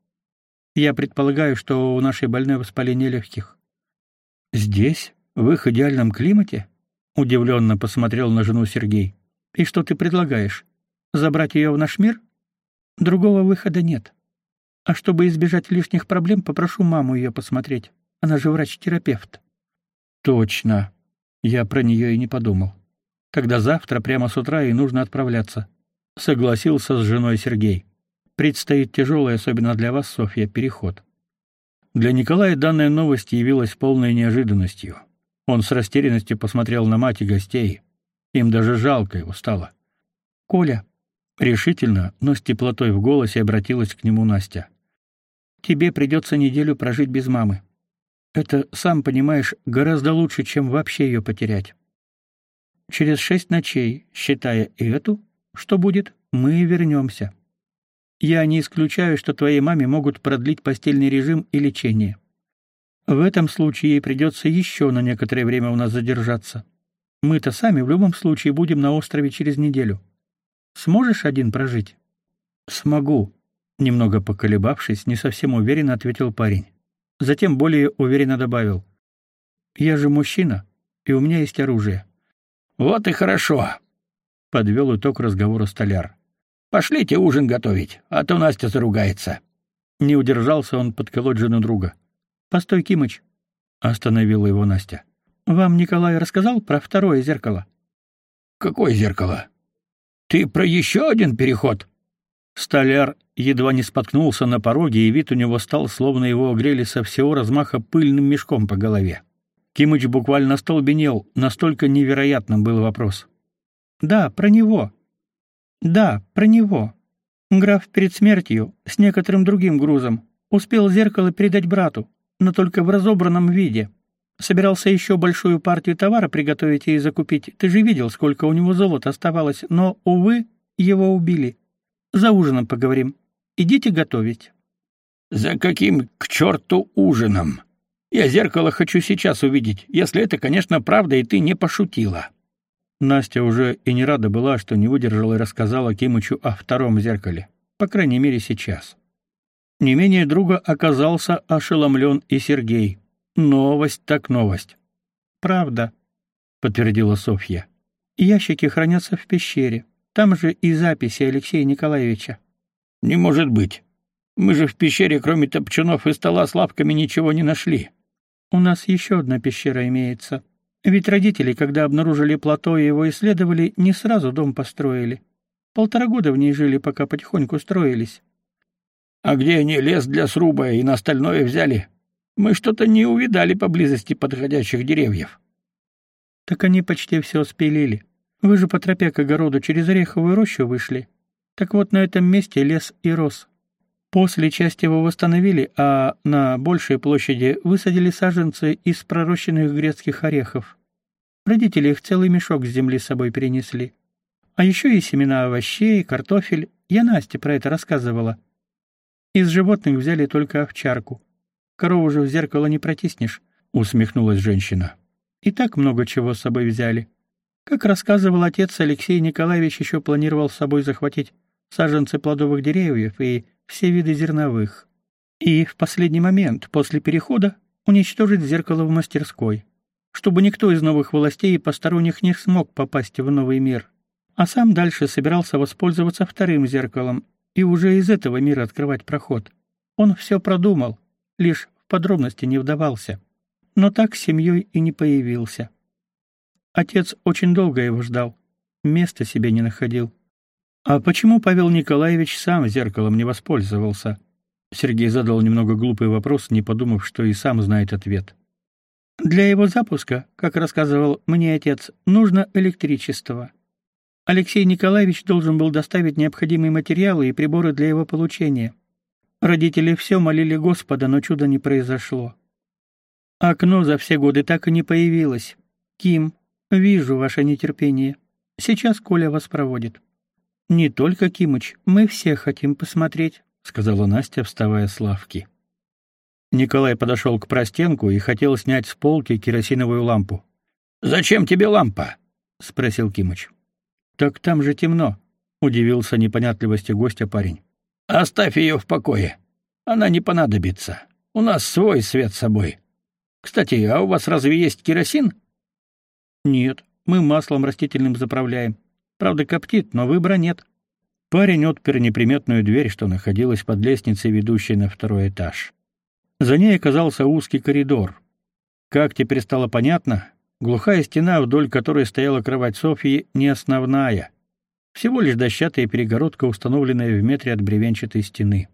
Я предполагаю, что у нашей больной воспаление легких. Здесь, в их идеальном климате, удивленно посмотрел на жену Сергей. И что ты предлагаешь? Забрать ее в наш мир? Другого выхода нет. А чтобы избежать лишних проблем, попрошу маму ее посмотреть. Она же врач-терапевт. Точно. Я про нее и не подумал. Когда завтра прямо с утра и нужно отправляться. Согласился с женой Сергей. Предстоит тяжелый, особенно для вас, Софья, переход. Для Николая данная новость явилась полной неожиданностью. Он с растерянностью посмотрел на мать и гостей. Им даже жалко его стало. Коля решительно, но с теплотой в голосе обратилась к нему Настя. Тебе придется неделю прожить без мамы. Это, сам понимаешь, гораздо лучше, чем вообще ее потерять. Через шесть ночей, считая и эту, что будет, мы вернемся. Я не исключаю, что твоей маме могут продлить постельный режим и лечение. В этом случае ей придется еще на некоторое время у нас задержаться. Мы-то сами в любом случае будем на острове через неделю. Сможешь один прожить? Смогу, немного поколебавшись, не совсем уверенно ответил парень. Затем более уверенно добавил: "Я же мужчина, и у меня есть оружие". Вот и хорошо, подвел итог разговора столяр. Пошлите ужин готовить, а то Настя заругается. Не удержался он подколоть жену друга. Постой, Кимыч, остановила его Настя. Вам Николай рассказал про второе зеркало? Какое зеркало? Ты про еще один переход? Столяр едва не споткнулся на пороге, и вид у него стал, словно его огрели со всего размаха пыльным мешком по голове. Кимыч буквально столбенел, настолько невероятным был вопрос. «Да, про него. Да, про него. Граф перед смертью, с некоторым другим грузом, успел зеркало передать брату, но только в разобранном виде. Собирался еще большую партию товара приготовить и закупить. Ты же видел, сколько у него золота оставалось, но, увы, его убили. За ужином поговорим. Идите готовить. За каким к черту ужином? Я зеркало хочу сейчас увидеть, если это, конечно, правда, и ты не пошутила. Настя уже и не рада была, что не выдержала и рассказала Кимычу о втором зеркале, по крайней мере, сейчас. Не менее друга оказался ошеломлен и Сергей. Новость так новость. Правда, подтвердила Софья. Ящики хранятся в пещере. Там же и записи Алексея Николаевича. Не может быть. Мы же в пещере, кроме топчанов и стола с лапками, ничего не нашли. У нас еще одна пещера имеется. Ведь родители, когда обнаружили плато и его исследовали, не сразу дом построили. Полтора года в ней жили, пока потихоньку строились. А где они лес для сруба и на остальное взяли? Мы что-то не увидали поблизости подходящих деревьев. Так они почти все спилили. Вы же по тропе к огороду через ореховую рощу вышли. Так вот на этом месте лес и рос. После часть его восстановили, а на большей площади высадили саженцы из пророщенных грецких орехов. Родители их целый мешок с земли с собой перенесли. А еще и семена овощей, картофель. Я Насте про это рассказывала. Из животных взяли только овчарку. Корову же в зеркало не протиснешь, усмехнулась женщина. И так много чего с собой взяли. Как рассказывал отец, Алексей Николаевич еще планировал с собой захватить саженцы плодовых деревьев и все виды зерновых. И в последний момент, после перехода, уничтожить зеркало в мастерской, чтобы никто из новых властей и посторонних не смог попасть в новый мир. а сам дальше собирался воспользоваться вторым зеркалом и уже из этого мира открывать проход. Он все продумал, лишь в подробности не вдавался. Но так с семьей и не появился. Отец очень долго его ждал, места себе не находил. А почему Павел Николаевич сам зеркалом не воспользовался? Сергей задал немного глупый вопрос, не подумав, что и сам знает ответ. Для его запуска, как рассказывал мне отец, нужно электричество. Алексей Николаевич должен был доставить необходимые материалы и приборы для его получения. Родители все молили Господа, но чуда не произошло. Окно за все годы так и не появилось. Ким, вижу ваше нетерпение. Сейчас Коля вас проводит. Не только Кимыч, мы все хотим посмотреть, сказала Настя, вставая с лавки. Николай подошел к простенку и хотел снять с полки керосиновую лампу. Зачем тебе лампа? спросил Кимыч. Так там же темно, удивился непонятливости гостя парень. Оставь ее в покое. Она не понадобится. У нас свой свет с собой. Кстати, а у вас разве есть керосин? Нет, мы маслом растительным заправляем. Правда, коптит, но выбора нет. Парень отпер неприметную дверь, что находилась под лестницей, ведущей на второй этаж. За ней оказался узкий коридор. Как теперь стало понятно, Глухая стена, вдоль которой стояла кровать Софьи, не основная. Всего лишь дощатая перегородка, установленная в метре от бревенчатой стены.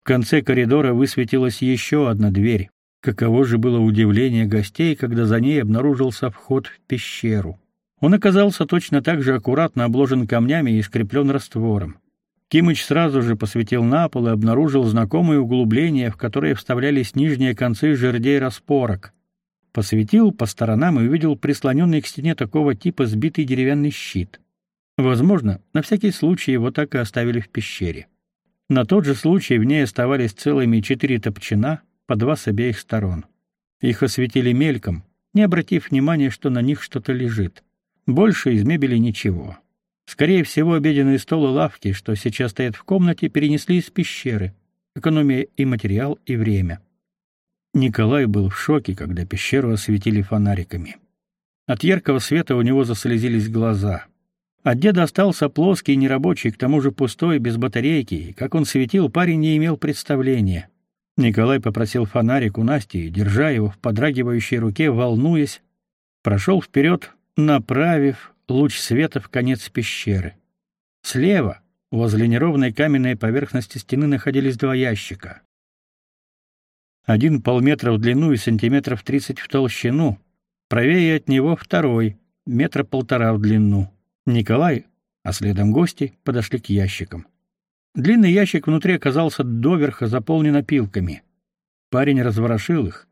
В конце коридора высветилась еще одна дверь. Каково же было удивление гостей, когда за ней обнаружился вход в пещеру. Он оказался точно так же аккуратно обложен камнями и скреплен раствором. Кимыч сразу же посветил на пол и обнаружил знакомые углубления, в которые вставлялись нижние концы жердей распорок посветил по сторонам и увидел прислоненный к стене такого типа сбитый деревянный щит. Возможно, на всякий случай его так и оставили в пещере. На тот же случай в ней оставались целыми четыре топчина, по два с обеих сторон. Их осветили мельком, не обратив внимания, что на них что-то лежит. Больше из мебели ничего. Скорее всего, обеденные стол и лавки, что сейчас стоят в комнате, перенесли из пещеры, экономия и материал, и время. Николай был в шоке, когда пещеру осветили фонариками. От яркого света у него заслезились глаза. От деда остался плоский нерабочий, к тому же пустой, без батарейки, и как он светил, парень не имел представления. Николай попросил фонарик у Насти держа его в подрагивающей руке, волнуясь, прошел вперед, направив луч света в конец пещеры. Слева, возле неровной каменной поверхности стены, находились два ящика. Один полметра в длину и сантиметров тридцать в толщину. Правее от него второй, метра полтора в длину. Николай, а следом гости, подошли к ящикам. Длинный ящик внутри оказался доверха заполнен опилками. Парень разворошил их.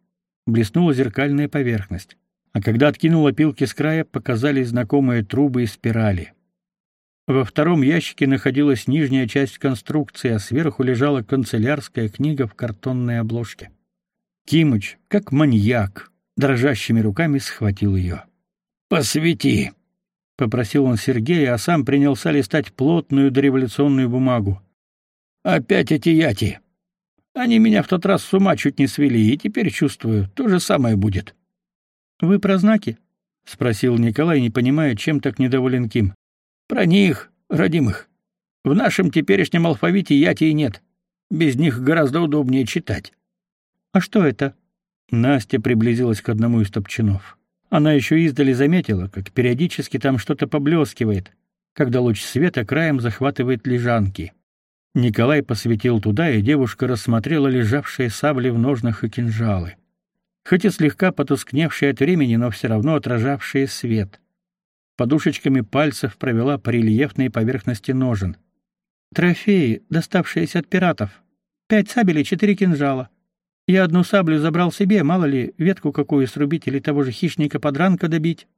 Блеснула зеркальная поверхность. А когда откинул опилки с края, показались знакомые трубы и спирали. Во втором ящике находилась нижняя часть конструкции, а сверху лежала канцелярская книга в картонной обложке. Кимыч, как маньяк, дрожащими руками схватил ее. «Посвети!» — попросил он Сергея, а сам принялся листать плотную дореволюционную бумагу. «Опять эти яти! Они меня в тот раз с ума чуть не свели, и теперь чувствую, то же самое будет». «Вы про знаки?» — спросил Николай, не понимая, чем так недоволен Ким. «Про них, родимых. В нашем теперешнем алфавите яти нет. Без них гораздо удобнее читать». А что это? Настя приблизилась к одному из топчанов. Она еще издали заметила, как периодически там что-то поблескивает, когда луч света краем захватывает лежанки. Николай посветил туда, и девушка рассмотрела лежавшие сабли в ножнах и кинжалы. Хоть и слегка потускневшие от времени, но все равно отражавшие свет. Подушечками пальцев провела по рельефной поверхности ножен. Трофеи, доставшиеся от пиратов. Пять сабель и четыре кинжала. Я одну саблю забрал себе, мало ли, ветку какую срубить или того же хищника-подранка добить.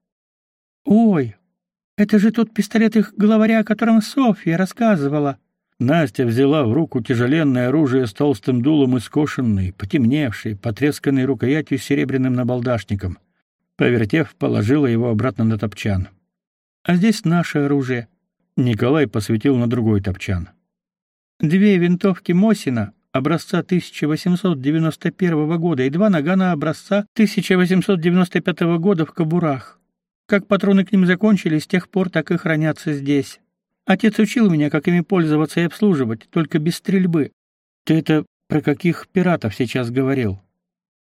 Ой, это же тот пистолет их главаря, о котором Софья рассказывала. Настя взяла в руку тяжеленное оружие с толстым дулом и скошенной, потемневшей, потресканной рукоятью с серебряным набалдашником. Повертев, положила его обратно на топчан. А здесь наше оружие. Николай посветил на другой топчан. Две винтовки Мосина, образца 1891 года и два нагана образца 1895 года в кобурах. Как патроны к ним закончились, с тех пор так и хранятся здесь. Отец учил меня, как ими пользоваться и обслуживать, только без стрельбы. Ты это про каких пиратов сейчас говорил?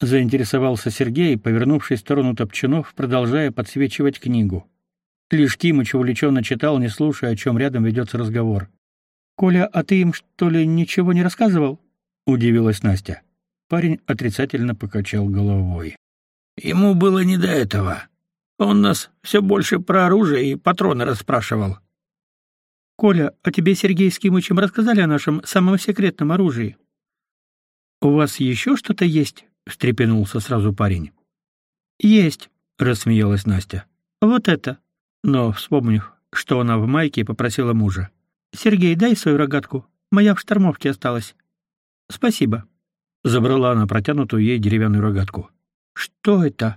заинтересовался Сергей, повернувшись в сторону Топчунов, продолжая подсвечивать книгу. Лишь Кимыч увлеченно читал, не слушая, о чем рядом ведется разговор. Коля, а ты им что ли ничего не рассказывал? удивилась Настя. Парень отрицательно покачал головой. Ему было не до этого. Он нас все больше про оружие и патроны расспрашивал. Коля, а тебе Сергей с Кимычем рассказали о нашем самом секретном оружии? У вас еще что-то есть? встрепенулся сразу парень. Есть, рассмеялась Настя. Вот это. Но, вспомнив, что она в майке, попросила мужа: "Сергей, дай свою рогатку. Моя в штормовке осталась". "Спасибо". Забрала она протянутую ей деревянную рогатку. Что это?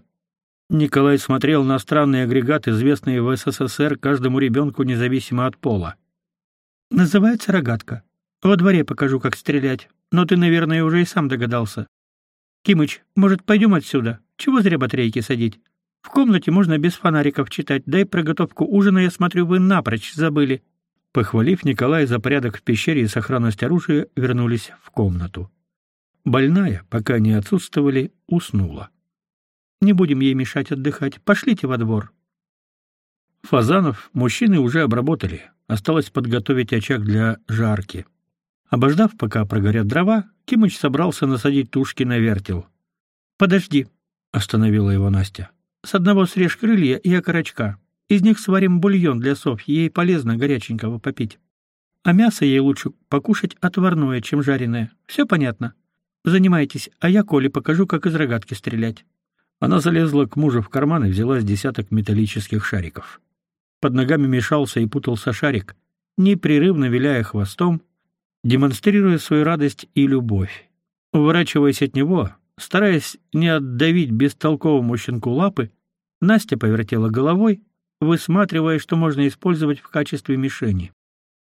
Николай смотрел на странный агрегат, известный в СССР каждому ребенку независимо от пола. Называется рогатка. Во дворе покажу, как стрелять. Но ты, наверное, уже и сам догадался. Кимыч, может, пойдем отсюда? Чего зря батарейки садить? В комнате можно без фонариков читать, да и про готовку ужина, я смотрю, вы напрочь забыли. Похвалив Николая за порядок в пещере и сохранность оружия, вернулись в комнату. Больная, пока не отсутствовали, уснула. Не будем ей мешать отдыхать. Пошлите во двор. Фазанов мужчины уже обработали. Осталось подготовить очаг для жарки. Обождав, пока прогорят дрова, Кимыч собрался насадить тушки на вертел. «Подожди», — остановила его Настя. «С одного срежь крылья и окорочка. Из них сварим бульон для Софьи, ей полезно горяченького попить. А мясо ей лучше покушать отварное, чем жареное. Все понятно? Занимайтесь, а я Коле покажу, как из рогатки стрелять». Она залезла к мужу в карман и взяла с десяток металлических шариков. Под ногами мешался и путался шарик, непрерывно виляя хвостом, демонстрируя свою радость и любовь. Уворачиваясь от него, стараясь не отдавить бестолковому щенку лапы, Настя повертела головой, высматривая, что можно использовать в качестве мишени.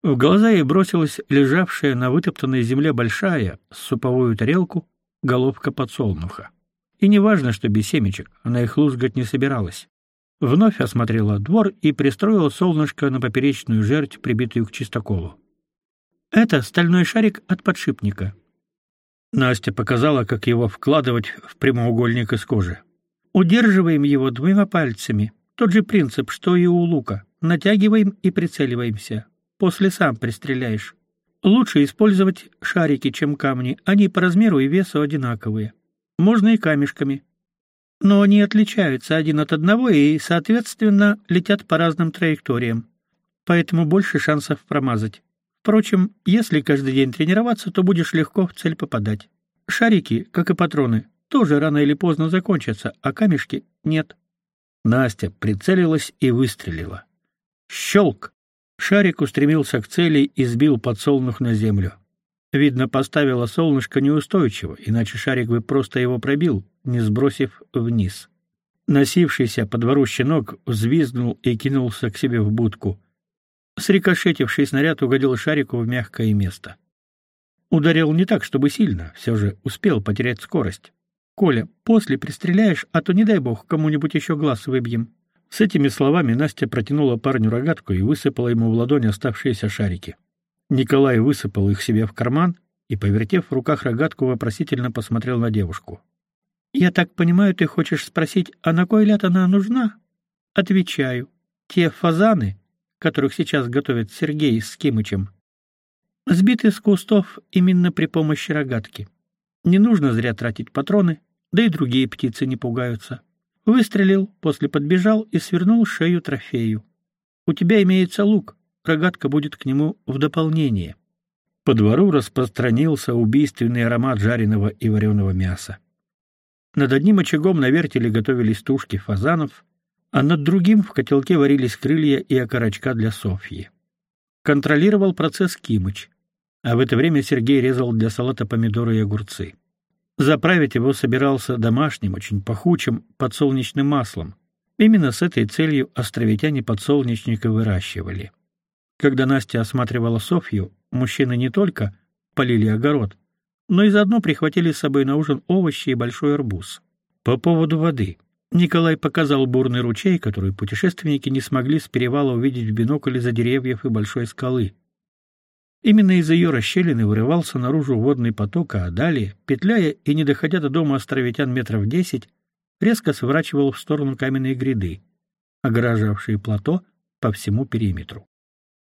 В глаза ей бросилась лежавшая на вытоптанной земле большая, суповую тарелку, головка подсолнуха. И неважно, что без семечек, она их лузгать не собиралась. Вновь осмотрела двор и пристроила солнышко на поперечную жерть, прибитую к чистоколу. Это стальной шарик от подшипника. Настя показала, как его вкладывать в прямоугольник из кожи. Удерживаем его двумя пальцами. Тот же принцип, что и у лука. Натягиваем и прицеливаемся. После сам пристреляешь. Лучше использовать шарики, чем камни. Они по размеру и весу одинаковые. Можно и камешками. Но они отличаются один от одного и, соответственно, летят по разным траекториям. Поэтому больше шансов промазать. Впрочем, если каждый день тренироваться, то будешь легко в цель попадать. Шарики, как и патроны, тоже рано или поздно закончатся, а камешки нет. Настя прицелилась и выстрелила. Щелк! Шарик устремился к цели и сбил подсолнух на землю. Видно, поставила солнышко неустойчиво, иначе шарик бы просто его пробил, не сбросив вниз. Носившийся по двору щенок взвизгнул и кинулся к себе в будку. Срикошетивший снаряд угодил шарику в мягкое место. Ударил не так, чтобы сильно, все же успел потерять скорость. Коля, после пристреляешь, а то не дай бог кому-нибудь еще глаз выбьем. С этими словами Настя протянула парню рогатку и высыпала ему в ладонь оставшиеся шарики. Николай высыпал их себе в карман и, повертев в руках рогатку, вопросительно посмотрел на девушку. Я так понимаю, ты хочешь спросить, а на кой ляд она нужна? Отвечаю. Те фазаны, которых сейчас готовят Сергей с Кимычем, сбиты с кустов именно при помощи рогатки. Не нужно зря тратить патроны, да и другие птицы не пугаются. Выстрелил, после подбежал и свернул шею трофею. У тебя имеется лук, рогатка будет к нему в дополнение. По двору распространился убийственный аромат жареного и вареного мяса. Над одним очагом на вертеле готовились тушки фазанов, а над другим в котелке варились крылья и окорочка для Софьи. Контролировал процесс Кимыч, а в это время Сергей резал для салата помидоры и огурцы. Заправить его собирался домашним, очень пахучим подсолнечным маслом. Именно с этой целью островитяне подсолнечника выращивали. Когда Настя осматривала Софью, мужчины не только полили огород, но и заодно прихватили с собой на ужин овощи и большой арбуз. По поводу воды. Николай показал бурный ручей, который путешественники не смогли с перевала увидеть в бинокль из-за деревьев и большой скалы. Именно из ее расщелины вырывался наружу водный поток, а далее, петляя и не доходя до дома островитян метров десять, резко сворачивал в сторону каменной гряды, огораживавшей плато по всему периметру.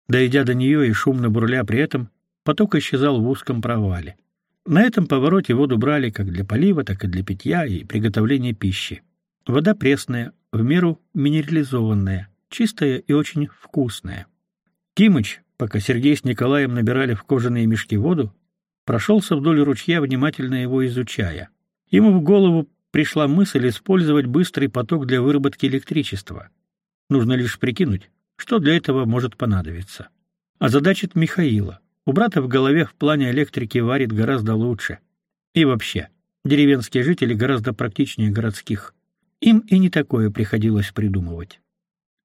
Дойдя до нее и шумно бурля при этом, поток исчезал в узком провале. На этом повороте воду брали как для полива, так и для питья и приготовления пищи. Вода пресная, в меру минерализованная, чистая и очень вкусная. Кимыч, пока Сергей с Николаем набирали в кожаные мешки воду, прошелся вдоль ручья, внимательно его изучая. Ему в голову пришла мысль использовать быстрый поток для выработки электричества. Нужно лишь прикинуть, что для этого может понадобиться. А задачит Михаила. У брата в голове в плане электрики варит гораздо лучше. И вообще, деревенские жители гораздо практичнее городских. Им и не такое приходилось придумывать.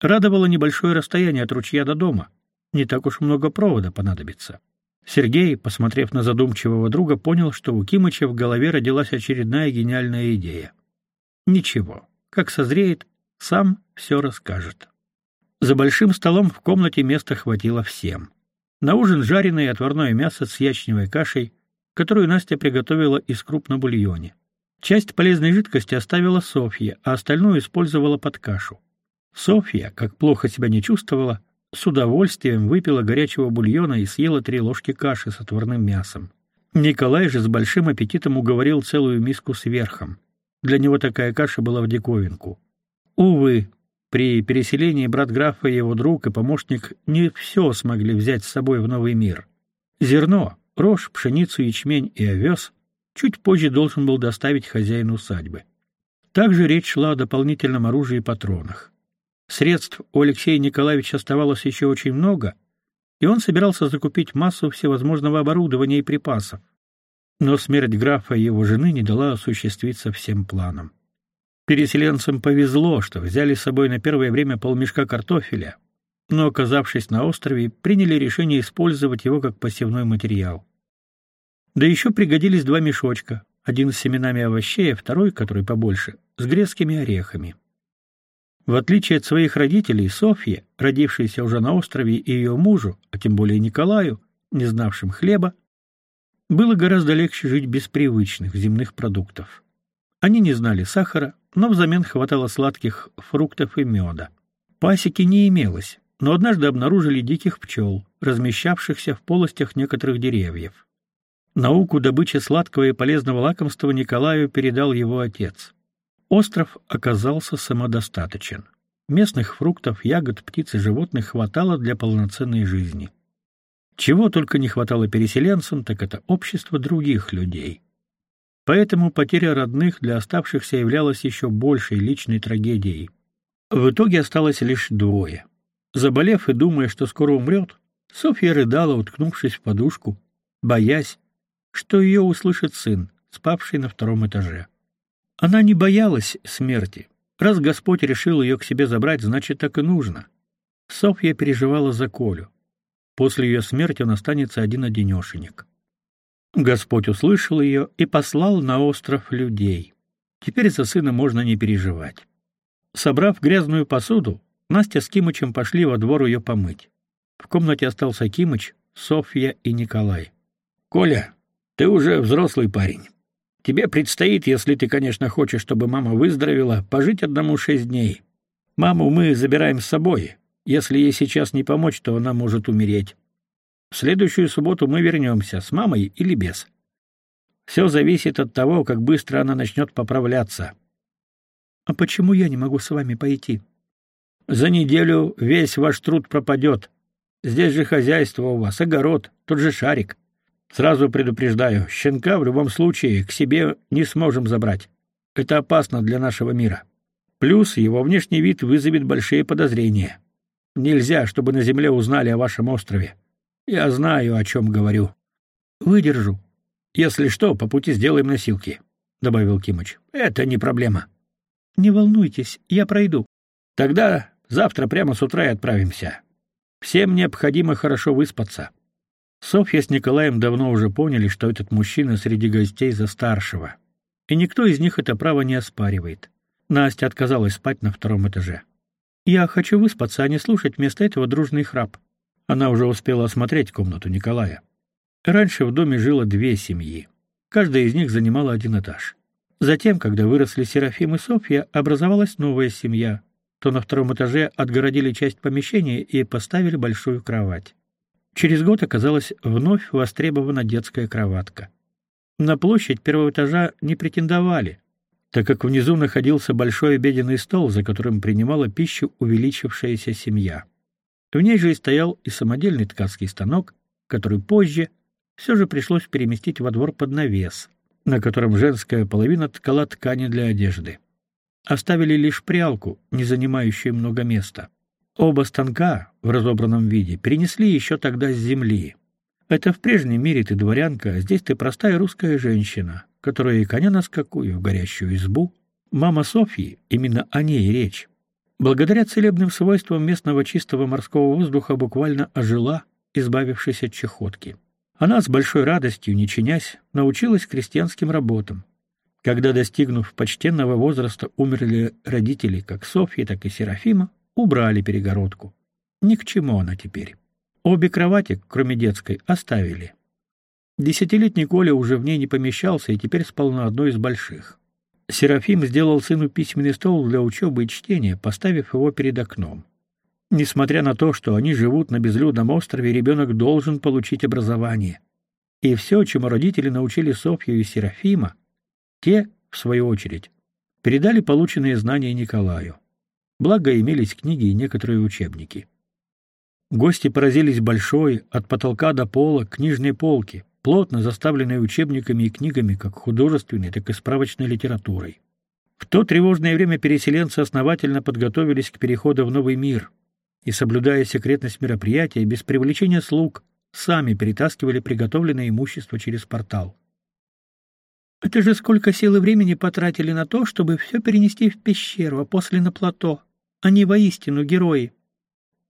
Радовало небольшое расстояние от ручья до дома. Не так уж много провода понадобится. Сергей, посмотрев на задумчивого друга, понял, что у Кимыча в голове родилась очередная гениальная идея. Ничего, как созреет, сам все расскажет. За большим столом в комнате места хватило всем. На ужин жареное и отварное мясо с ячневой кашей, которую Настя приготовила из круп на бульоне. Часть полезной жидкости оставила Софья, а остальную использовала под кашу. Софья, как плохо себя не чувствовала, с удовольствием выпила горячего бульона и съела три ложки каши с отварным мясом. Николай же с большим аппетитом уговорил целую миску с верхом. Для него такая каша была в диковинку. Увы, при переселении брат графа его друг и помощник не все смогли взять с собой в новый мир. Зерно, рожь, пшеницу, ячмень и овес чуть позже должен был доставить хозяин усадьбы. Также речь шла о дополнительном оружии и патронах. Средств у Алексея Николаевича оставалось еще очень много, и он собирался закупить массу всевозможного оборудования и припасов. Но смерть графа и его жены не дала осуществиться всем планам. Переселенцам повезло, что взяли с собой на первое время полмешка картофеля, но, оказавшись на острове, приняли решение использовать его как посевной материал. Да еще пригодились два мешочка, один с семенами овощей, а второй, который побольше, с грецкими орехами. В отличие от своих родителей, Софья, родившаяся уже на острове, и ее мужу, а тем более Николаю, не знавшим хлеба, было гораздо легче жить без привычных земных продуктов. Они не знали сахара, но взамен хватало сладких фруктов и меда. Пасеки не имелось, но однажды обнаружили диких пчел, размещавшихся в полостях некоторых деревьев. Науку добычи сладкого и полезного лакомства Николаю передал его отец. Остров оказался самодостаточен. Местных фруктов, ягод, птиц и животных хватало для полноценной жизни. Чего только не хватало переселенцам, так это общество других людей. Поэтому потеря родных для оставшихся являлась еще большей личной трагедией. В итоге осталось лишь двое. Заболев и думая, что скоро умрет, Софья рыдала, уткнувшись в подушку, боясь, что ее услышит сын, спавший на втором этаже. Она не боялась смерти. Раз Господь решил ее к себе забрать, значит, так и нужно. Софья переживала за Колю. После ее смерти он останется один-одинешенек. Господь услышал ее и послал на остров людей. Теперь за сына можно не переживать. Собрав грязную посуду, Настя с Кимычем пошли во двор ее помыть. В комнате остался Кимыч, Софья и Николай. «Коля, ты уже взрослый парень. Тебе предстоит, если ты, конечно, хочешь, чтобы мама выздоровела, пожить одному шесть дней. Маму мы забираем с собой. Если ей сейчас не помочь, то она может умереть. В следующую субботу мы вернемся, с мамой или без. Все зависит от того, как быстро она начнет поправляться. А почему я не могу с вами пойти? За неделю весь ваш труд пропадет. Здесь же хозяйство у вас, огород, тот же шарик. Сразу предупреждаю, щенка в любом случае к себе не сможем забрать. Это опасно для нашего мира. Плюс его внешний вид вызовет большие подозрения. Нельзя, чтобы на земле узнали о вашем острове. Я знаю, о чем говорю. Выдержу. Если что, по пути сделаем носилки, добавил Кимыч. Это не проблема. Не волнуйтесь, я пройду. Тогда завтра прямо с утра и отправимся. Всем необходимо хорошо выспаться. Софья с Николаем давно уже поняли, что этот мужчина среди гостей за старшего, и никто из них это право не оспаривает. Настя отказалась спать на втором этаже. Я хочу выспаться, а не слушать вместо этого дружный храп. Она уже успела осмотреть комнату Николая. Раньше в доме жило две семьи. Каждая из них занимала один этаж. Затем, когда выросли Серафим и Софья, образовалась новая семья. То на втором этаже отгородили часть помещения и поставили большую кровать. Через год оказалась вновь востребована детская кроватка. На площадь первого этажа не претендовали, так как внизу находился большой обеденный стол, за которым принимала пищу увеличившаяся семья. В ней же и стоял и самодельный ткацкий станок, который позже все же пришлось переместить во двор под навес, на котором женская половина ткала ткани для одежды. Оставили лишь прялку, не занимающую много места. Оба станка в разобранном виде перенесли еще тогда с земли. Это в прежнем мире ты дворянка, а здесь ты простая русская женщина, которая и коня на скаку, и в горящую избу. Мама Софьи, именно о ней речь. Благодаря целебным свойствам местного чистого морского воздуха буквально ожила, избавившись от чехотки. Она с большой радостью, не чинясь, научилась крестьянским работам. Когда, достигнув почтенного возраста, умерли родители как Софьи, так и Серафима, убрали перегородку. Ни к чему она теперь. Обе кровати, кроме детской, оставили. Десятилетний Коля уже в ней не помещался и теперь спал на одной из больших. Серафим сделал сыну письменный стол для учебы и чтения, поставив его перед окном. Несмотря на то, что они живут на безлюдном острове, ребенок должен получить образование. И все, чему родители научили Софью и Серафима, те, в свою очередь, передали полученные знания Николаю. Благо имелись книги и некоторые учебники. Гости поразились большой, от потолка до пола, книжной полке, плотно заставленной учебниками и книгами как художественной, так и справочной литературой. В то тревожное время переселенцы основательно подготовились к переходу в новый мир и, соблюдая секретность мероприятия, без привлечения слуг, сами перетаскивали приготовленное имущество через портал. Это же сколько сил и времени потратили на то, чтобы все перенести в пещеру, а после на плато. Они воистину герои.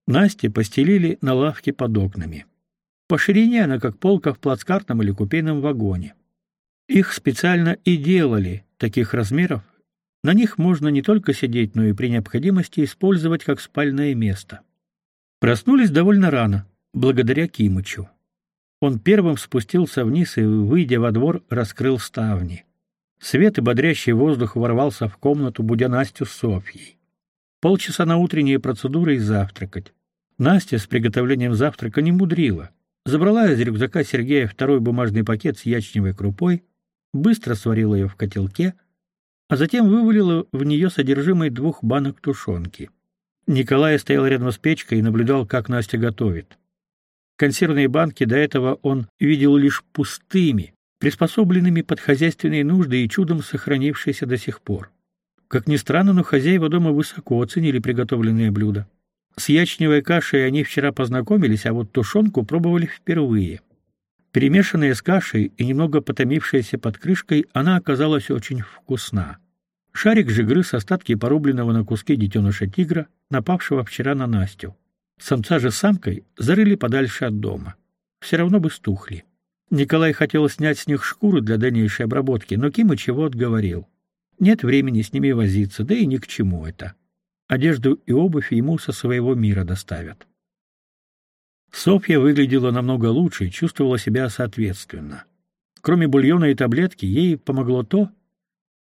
Насте постелили на лавке под окнами. По ширине она как полка в плацкартном или купейном вагоне. Их специально и делали таких размеров. На них можно не только сидеть, но и при необходимости использовать как спальное место. Проснулись довольно рано, благодаря Кимычу. Он первым спустился вниз и, выйдя во двор, раскрыл ставни. Свет и бодрящий воздух ворвался в комнату, будя Настю с Софьей. Полчаса на утренние процедуры и завтракать. Настя с приготовлением завтрака не мудрила. Забрала из рюкзака Сергея второй бумажный пакет с ячневой крупой, быстро сварила ее в котелке, а затем вывалила в нее содержимое двух банок тушенки. Николай стоял рядом с печкой и наблюдал, как Настя готовит. Консервные банки до этого он видел лишь пустыми, приспособленными под хозяйственные нужды и чудом сохранившиеся до сих пор. Как ни странно, но хозяева дома высоко оценили приготовленные блюда. С ячневой кашей они вчера познакомились, а вот тушенку пробовали впервые. Перемешанная с кашей и немного потомившаяся под крышкой, она оказалась очень вкусна. Шарик же грыз остатки порубленного на куски детеныша тигра, напавшего вчера на Настю. Самца же с самкой зарыли подальше от дома. Все равно бы стухли. Николай хотел снять с них шкуры для дальнейшей обработки, но Кимыч его отговорил. Нет времени с ними возиться, да и ни к чему это. Одежду и обувь ему со своего мира доставят. Софья выглядела намного лучше и чувствовала себя соответственно. Кроме бульона и таблетки, ей помогло то,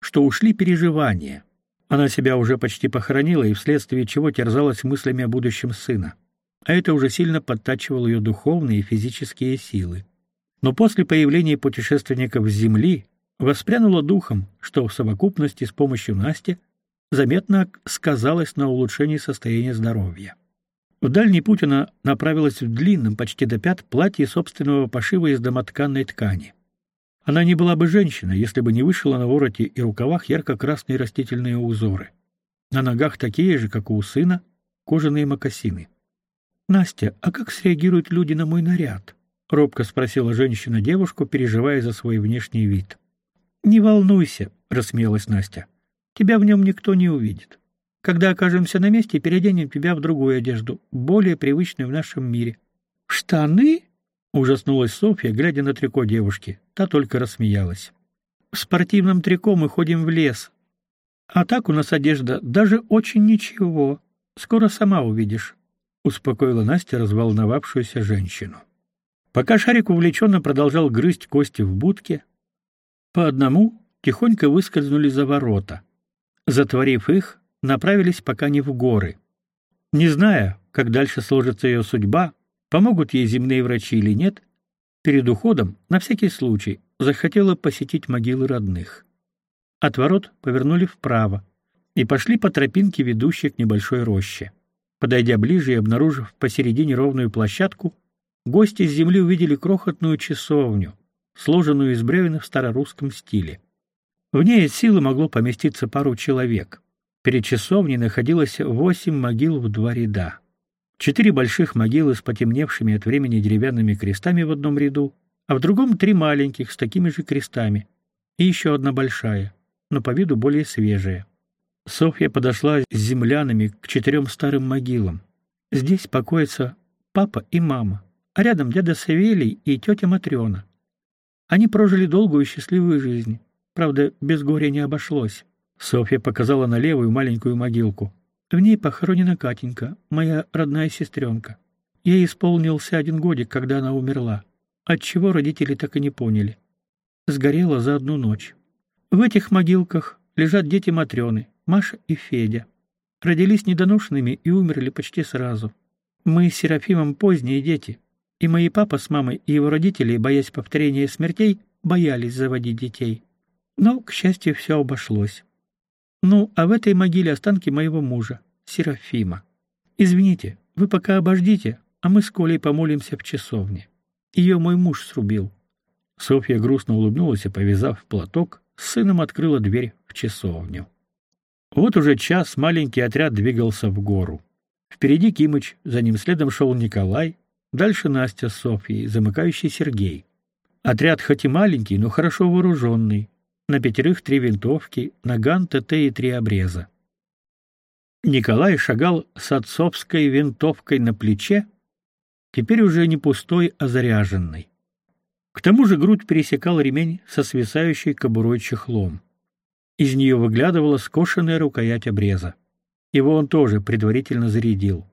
что ушли переживания. Она себя уже почти похоронила и вследствие чего терзалась мыслями о будущем сына. А это уже сильно подтачивало ее духовные и физические силы. Но после появления путешественников с Земли воспрянула духом, что в совокупности с помощью Насти заметно сказалось на улучшении состояния здоровья. В дальний путь она направилась в длинном, почти до пят, платье собственного пошива из домотканной ткани. Она не была бы женщиной, если бы не вышила на вороте и рукавах ярко-красные растительные узоры. На ногах такие же, как у сына, кожаные мокасины. «Настя, а как среагируют люди на мой наряд?» — робко спросила женщина девушку, переживая за свой внешний вид. «Не волнуйся», — рассмеялась Настя. Тебя в нем никто не увидит. Когда окажемся на месте, переоденем тебя в другую одежду, более привычную в нашем мире. Штаны? ужаснулась Софья, глядя на трико девушки. Та только рассмеялась. В спортивном трико мы ходим в лес. А так у нас одежда даже очень ничего. Скоро сама увидишь, успокоила Настя разволновавшуюся женщину. Пока Шарик увлеченно продолжал грызть кости в будке, по одному тихонько выскользнули за ворота. Затворив их, направились пока не в горы. Не зная, как дальше сложится ее судьба, помогут ей земные врачи или нет, перед уходом, на всякий случай, захотела посетить могилы родных. От ворот повернули вправо и пошли по тропинке, ведущей к небольшой роще. Подойдя ближе и обнаружив посередине ровную площадку, гости с земли увидели крохотную часовню, сложенную из бревен в старорусском стиле. В ней от силы могло поместиться пару человек. Перед часовней находилось восемь могил в два ряда. Четыре больших могилы с потемневшими от времени деревянными крестами в одном ряду, а в другом три маленьких с такими же крестами, и еще одна большая, но по виду более свежая. Софья подошла с землянами к четырем старым могилам. Здесь покоятся папа и мама, а рядом дядя Савелий и тетя Матрена. Они прожили долгую и счастливую жизнь. Правда, без горя не обошлось. Софья показала на левую маленькую могилку. В ней похоронена Катенька, моя родная сестренка. Ей исполнился один годик, когда она умерла. Отчего родители так и не поняли. Сгорела за одну ночь. В этих могилках лежат дети Матрёны, Маша и Федя. Родились недоношенными и умерли почти сразу. Мы с Серафимом поздние дети, и мои папа с мамой и его родители, боясь повторения смертей, боялись заводить детей. Но, к счастью, все обошлось. Ну, а в этой могиле останки моего мужа, Серафима. Извините, вы пока обождите, а мы с Колей помолимся в часовне. Ее мой муж срубил. Софья грустно улыбнулась и, повязав платок, с сыном открыла дверь в часовню. Вот уже час маленький отряд двигался в гору. Впереди Кимыч, за ним следом шел Николай, дальше Настя с Софьей, замыкающий Сергей. Отряд хоть и маленький, но хорошо вооруженный. На пятерых три винтовки, наган, ТТ и три обреза. Николай шагал с отцовской винтовкой на плече, теперь уже не пустой, а заряженный. К тому же грудь пересекал ремень со свисающей кобурой чехлом. Из нее выглядывала скошенная рукоять обреза. Его он тоже предварительно зарядил.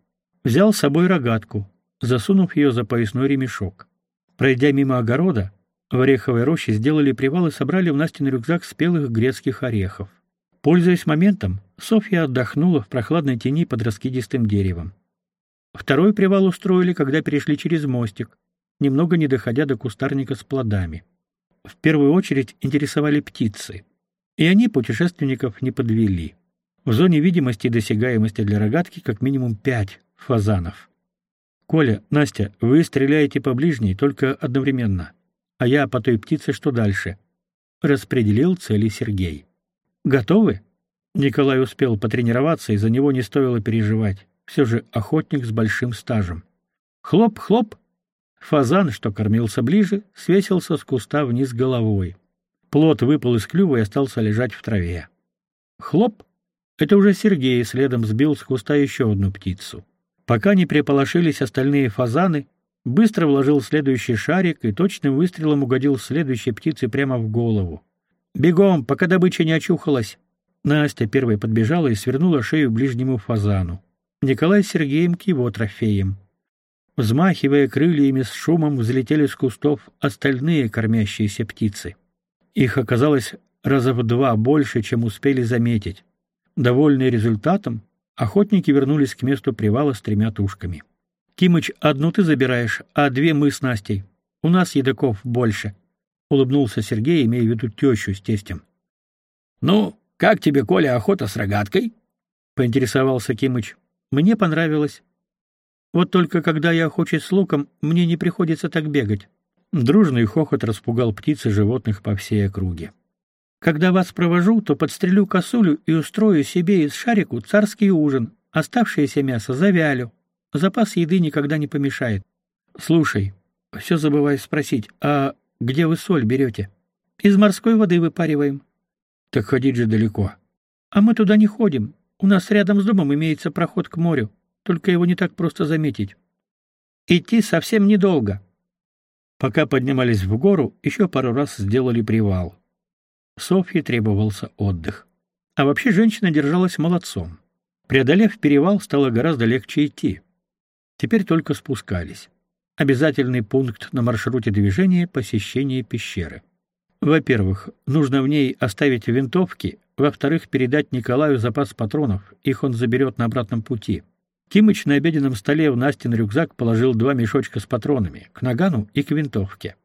Взял с собой рогатку, засунув ее за поясной ремешок. Пройдя мимо огорода, в ореховой роще сделали привал и собрали в Настин рюкзак спелых грецких орехов. Пользуясь моментом, Софья отдохнула в прохладной тени под раскидистым деревом. Второй привал устроили, когда перешли через мостик, немного не доходя до кустарника с плодами. В первую очередь интересовали птицы, и они путешественников не подвели. В зоне видимости и досягаемости для рогатки как минимум пять фазанов. Коля, Настя, вы стреляете по ближней только одновременно, а я по той птице, что дальше. Распределил цели Сергей. Готовы? Николай успел потренироваться, и за него не стоило переживать. Все же охотник с большим стажем. Хлоп-хлоп, Фазан, что кормился ближе, свесился с куста вниз головой. Плод выпал из клюва и остался лежать в траве. Хлоп! Это уже Сергей следом сбил с куста еще одну птицу. Пока не приполошились остальные фазаны, быстро вложил следующий шарик и точным выстрелом угодил следующей птице прямо в голову. Бегом, пока добыча не очухалась. Настя первой подбежала и свернула шею ближнему фазану. Николай с Сергеем к его трофеям. Взмахивая крыльями с шумом взлетели с кустов остальные кормящиеся птицы. Их оказалось раза в два больше, чем успели заметить. Довольные результатом, охотники вернулись к месту привала с тремя тушками. Кимыч, одну ты забираешь, а две мы с Настей. У нас едоков больше, улыбнулся Сергей, имея в виду тещу с тестем. Ну, как тебе, Коля, охота с рогаткой? поинтересовался Кимыч. Мне понравилось. Вот только когда я охочусь с луком, мне не приходится так бегать. Дружный хохот распугал птиц и животных по всей округе. Когда вас провожу, то подстрелю косулю и устрою себе из шарику царский ужин. Оставшееся мясо завялю. Запас еды никогда не помешает. Слушай, все забываю спросить, а где вы соль берете? Из морской воды выпариваем. Так ходить же далеко. А мы туда не ходим. У нас рядом с домом имеется проход к морю только его не так просто заметить. Идти совсем недолго. Пока поднимались в гору, еще пару раз сделали привал. Софье требовался отдых. А вообще женщина держалась молодцом. Преодолев перевал, стало гораздо легче идти. Теперь только спускались. Обязательный пункт на маршруте движения посещение пещеры. Во-первых, нужно в ней оставить винтовки, во-вторых, передать Николаю запас патронов, их он заберет на обратном пути. Кимыч на обеденном столе в Настин рюкзак положил два мешочка с патронами, к нагану и к винтовке.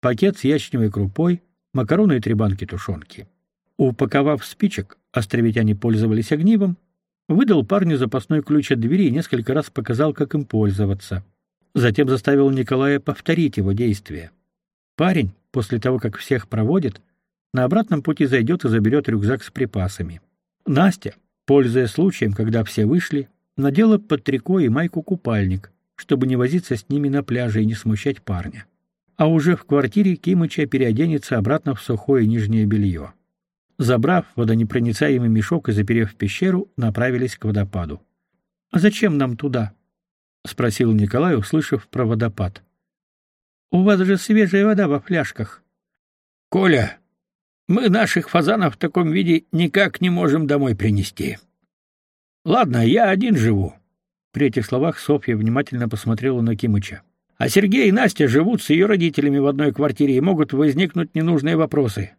Пакет с ячневой крупой, макароны и три банки тушенки. Упаковав спичек, островитяне пользовались огнивом, выдал парню запасной ключ от двери и несколько раз показал, как им пользоваться. Затем заставил Николая повторить его действия. Парень, после того, как всех проводит, на обратном пути зайдет и заберет рюкзак с припасами. Настя, пользуясь случаем, когда все вышли, надела под трико и майку-купальник, чтобы не возиться с ними на пляже и не смущать парня. А уже в квартире Кимыча переоденется обратно в сухое нижнее белье. Забрав водонепроницаемый мешок и заперев пещеру, направились к водопаду. «А зачем нам туда?» — спросил Николай, услышав про водопад. У вас же свежая вода во фляжках. Коля, мы наших фазанов в таком виде никак не можем домой принести. Ладно, я один живу. При этих словах Софья внимательно посмотрела на Кимыча. А Сергей и Настя живут с ее родителями в одной квартире и могут возникнуть ненужные вопросы.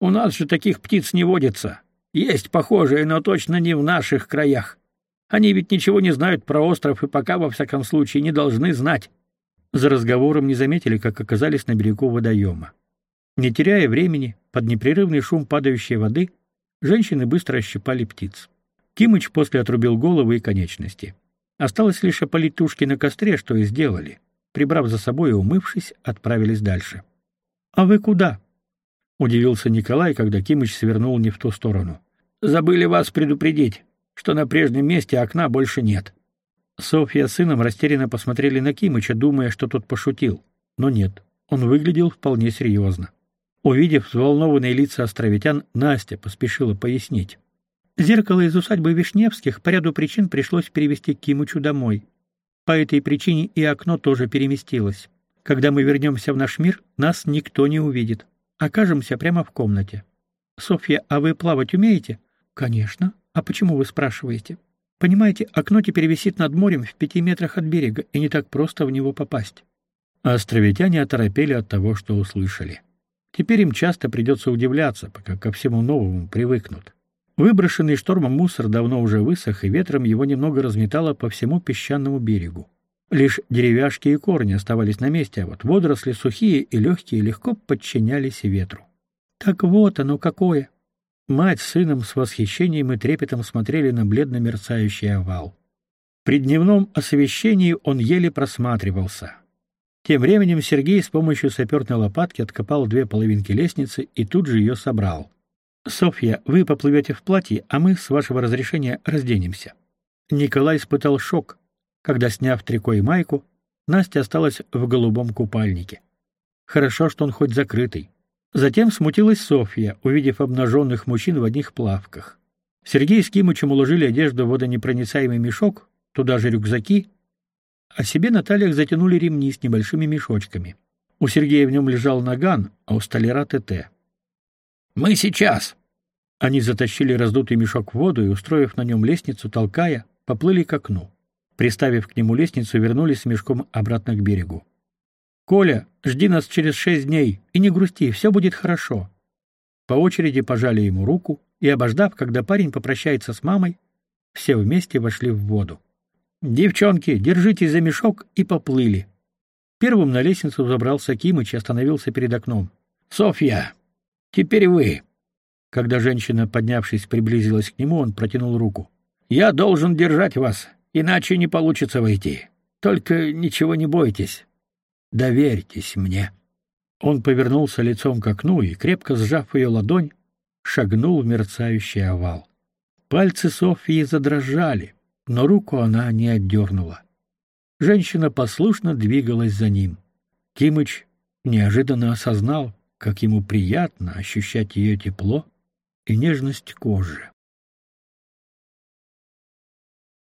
У нас же таких птиц не водится. Есть похожие, но точно не в наших краях. Они ведь ничего не знают про остров и пока во всяком случае не должны знать. За разговором не заметили, как оказались на берегу водоема. Не теряя времени, под непрерывный шум падающей воды, женщины быстро ощипали птиц. Кимыч после отрубил головы и конечности. Осталось лишь опалить тушки на костре, что и сделали. Прибрав за собой и умывшись, отправились дальше. «А вы куда?» — удивился Николай, когда Кимыч свернул не в ту сторону. «Забыли вас предупредить, что на прежнем месте окна больше нет». Софья с сыном растерянно посмотрели на Кимыча, думая, что тот пошутил. Но нет, он выглядел вполне серьезно. Увидев взволнованные лица островитян, Настя поспешила пояснить. Зеркало из усадьбы Вишневских по ряду причин пришлось перевести Кимычу домой. По этой причине и окно тоже переместилось. Когда мы вернемся в наш мир, нас никто не увидит. Окажемся прямо в комнате. Софья, а вы плавать умеете? Конечно. А почему вы спрашиваете? Понимаете, окно теперь висит над морем в пяти метрах от берега, и не так просто в него попасть. Островитяне оторопели от того, что услышали. Теперь им часто придется удивляться, пока ко всему новому привыкнут. Выброшенный штормом мусор давно уже высох, и ветром его немного разметало по всему песчаному берегу. Лишь деревяшки и корни оставались на месте, а вот водоросли сухие и легкие легко подчинялись ветру. Так вот оно какое, Мать с сыном с восхищением и трепетом смотрели на бледно мерцающий овал. При дневном освещении он еле просматривался. Тем временем Сергей с помощью саперной лопатки откопал две половинки лестницы и тут же ее собрал. «Софья, вы поплывете в платье, а мы, с вашего разрешения, разденемся». Николай испытал шок, когда, сняв трико и майку, Настя осталась в голубом купальнике. Хорошо, что он хоть закрытый. Затем смутилась Софья, увидев обнаженных мужчин в одних плавках. Сергей с Кимычем уложили одежду в водонепроницаемый мешок, туда же рюкзаки, а себе на талиях затянули ремни с небольшими мешочками. У Сергея в нем лежал наган, а у столяра ТТ. «Мы сейчас!» Они затащили раздутый мешок в воду и, устроив на нем лестницу, толкая, поплыли к окну. Приставив к нему лестницу, вернулись с мешком обратно к берегу. Коля, жди нас через шесть дней и не грусти, все будет хорошо. По очереди пожали ему руку и обождав, когда парень попрощается с мамой, все вместе вошли в воду. Девчонки, держитесь за мешок и поплыли. Первым на лестницу забрался Кимыч и остановился перед окном. Софья, теперь вы. Когда женщина, поднявшись, приблизилась к нему, он протянул руку. Я должен держать вас, иначе не получится войти. Только ничего не бойтесь. Доверьтесь мне. Он повернулся лицом к окну и, крепко сжав ее ладонь, шагнул в мерцающий овал. Пальцы Софьи задрожали, но руку она не отдернула. Женщина послушно двигалась за ним. Кимыч неожиданно осознал, как ему приятно ощущать ее тепло и нежность кожи.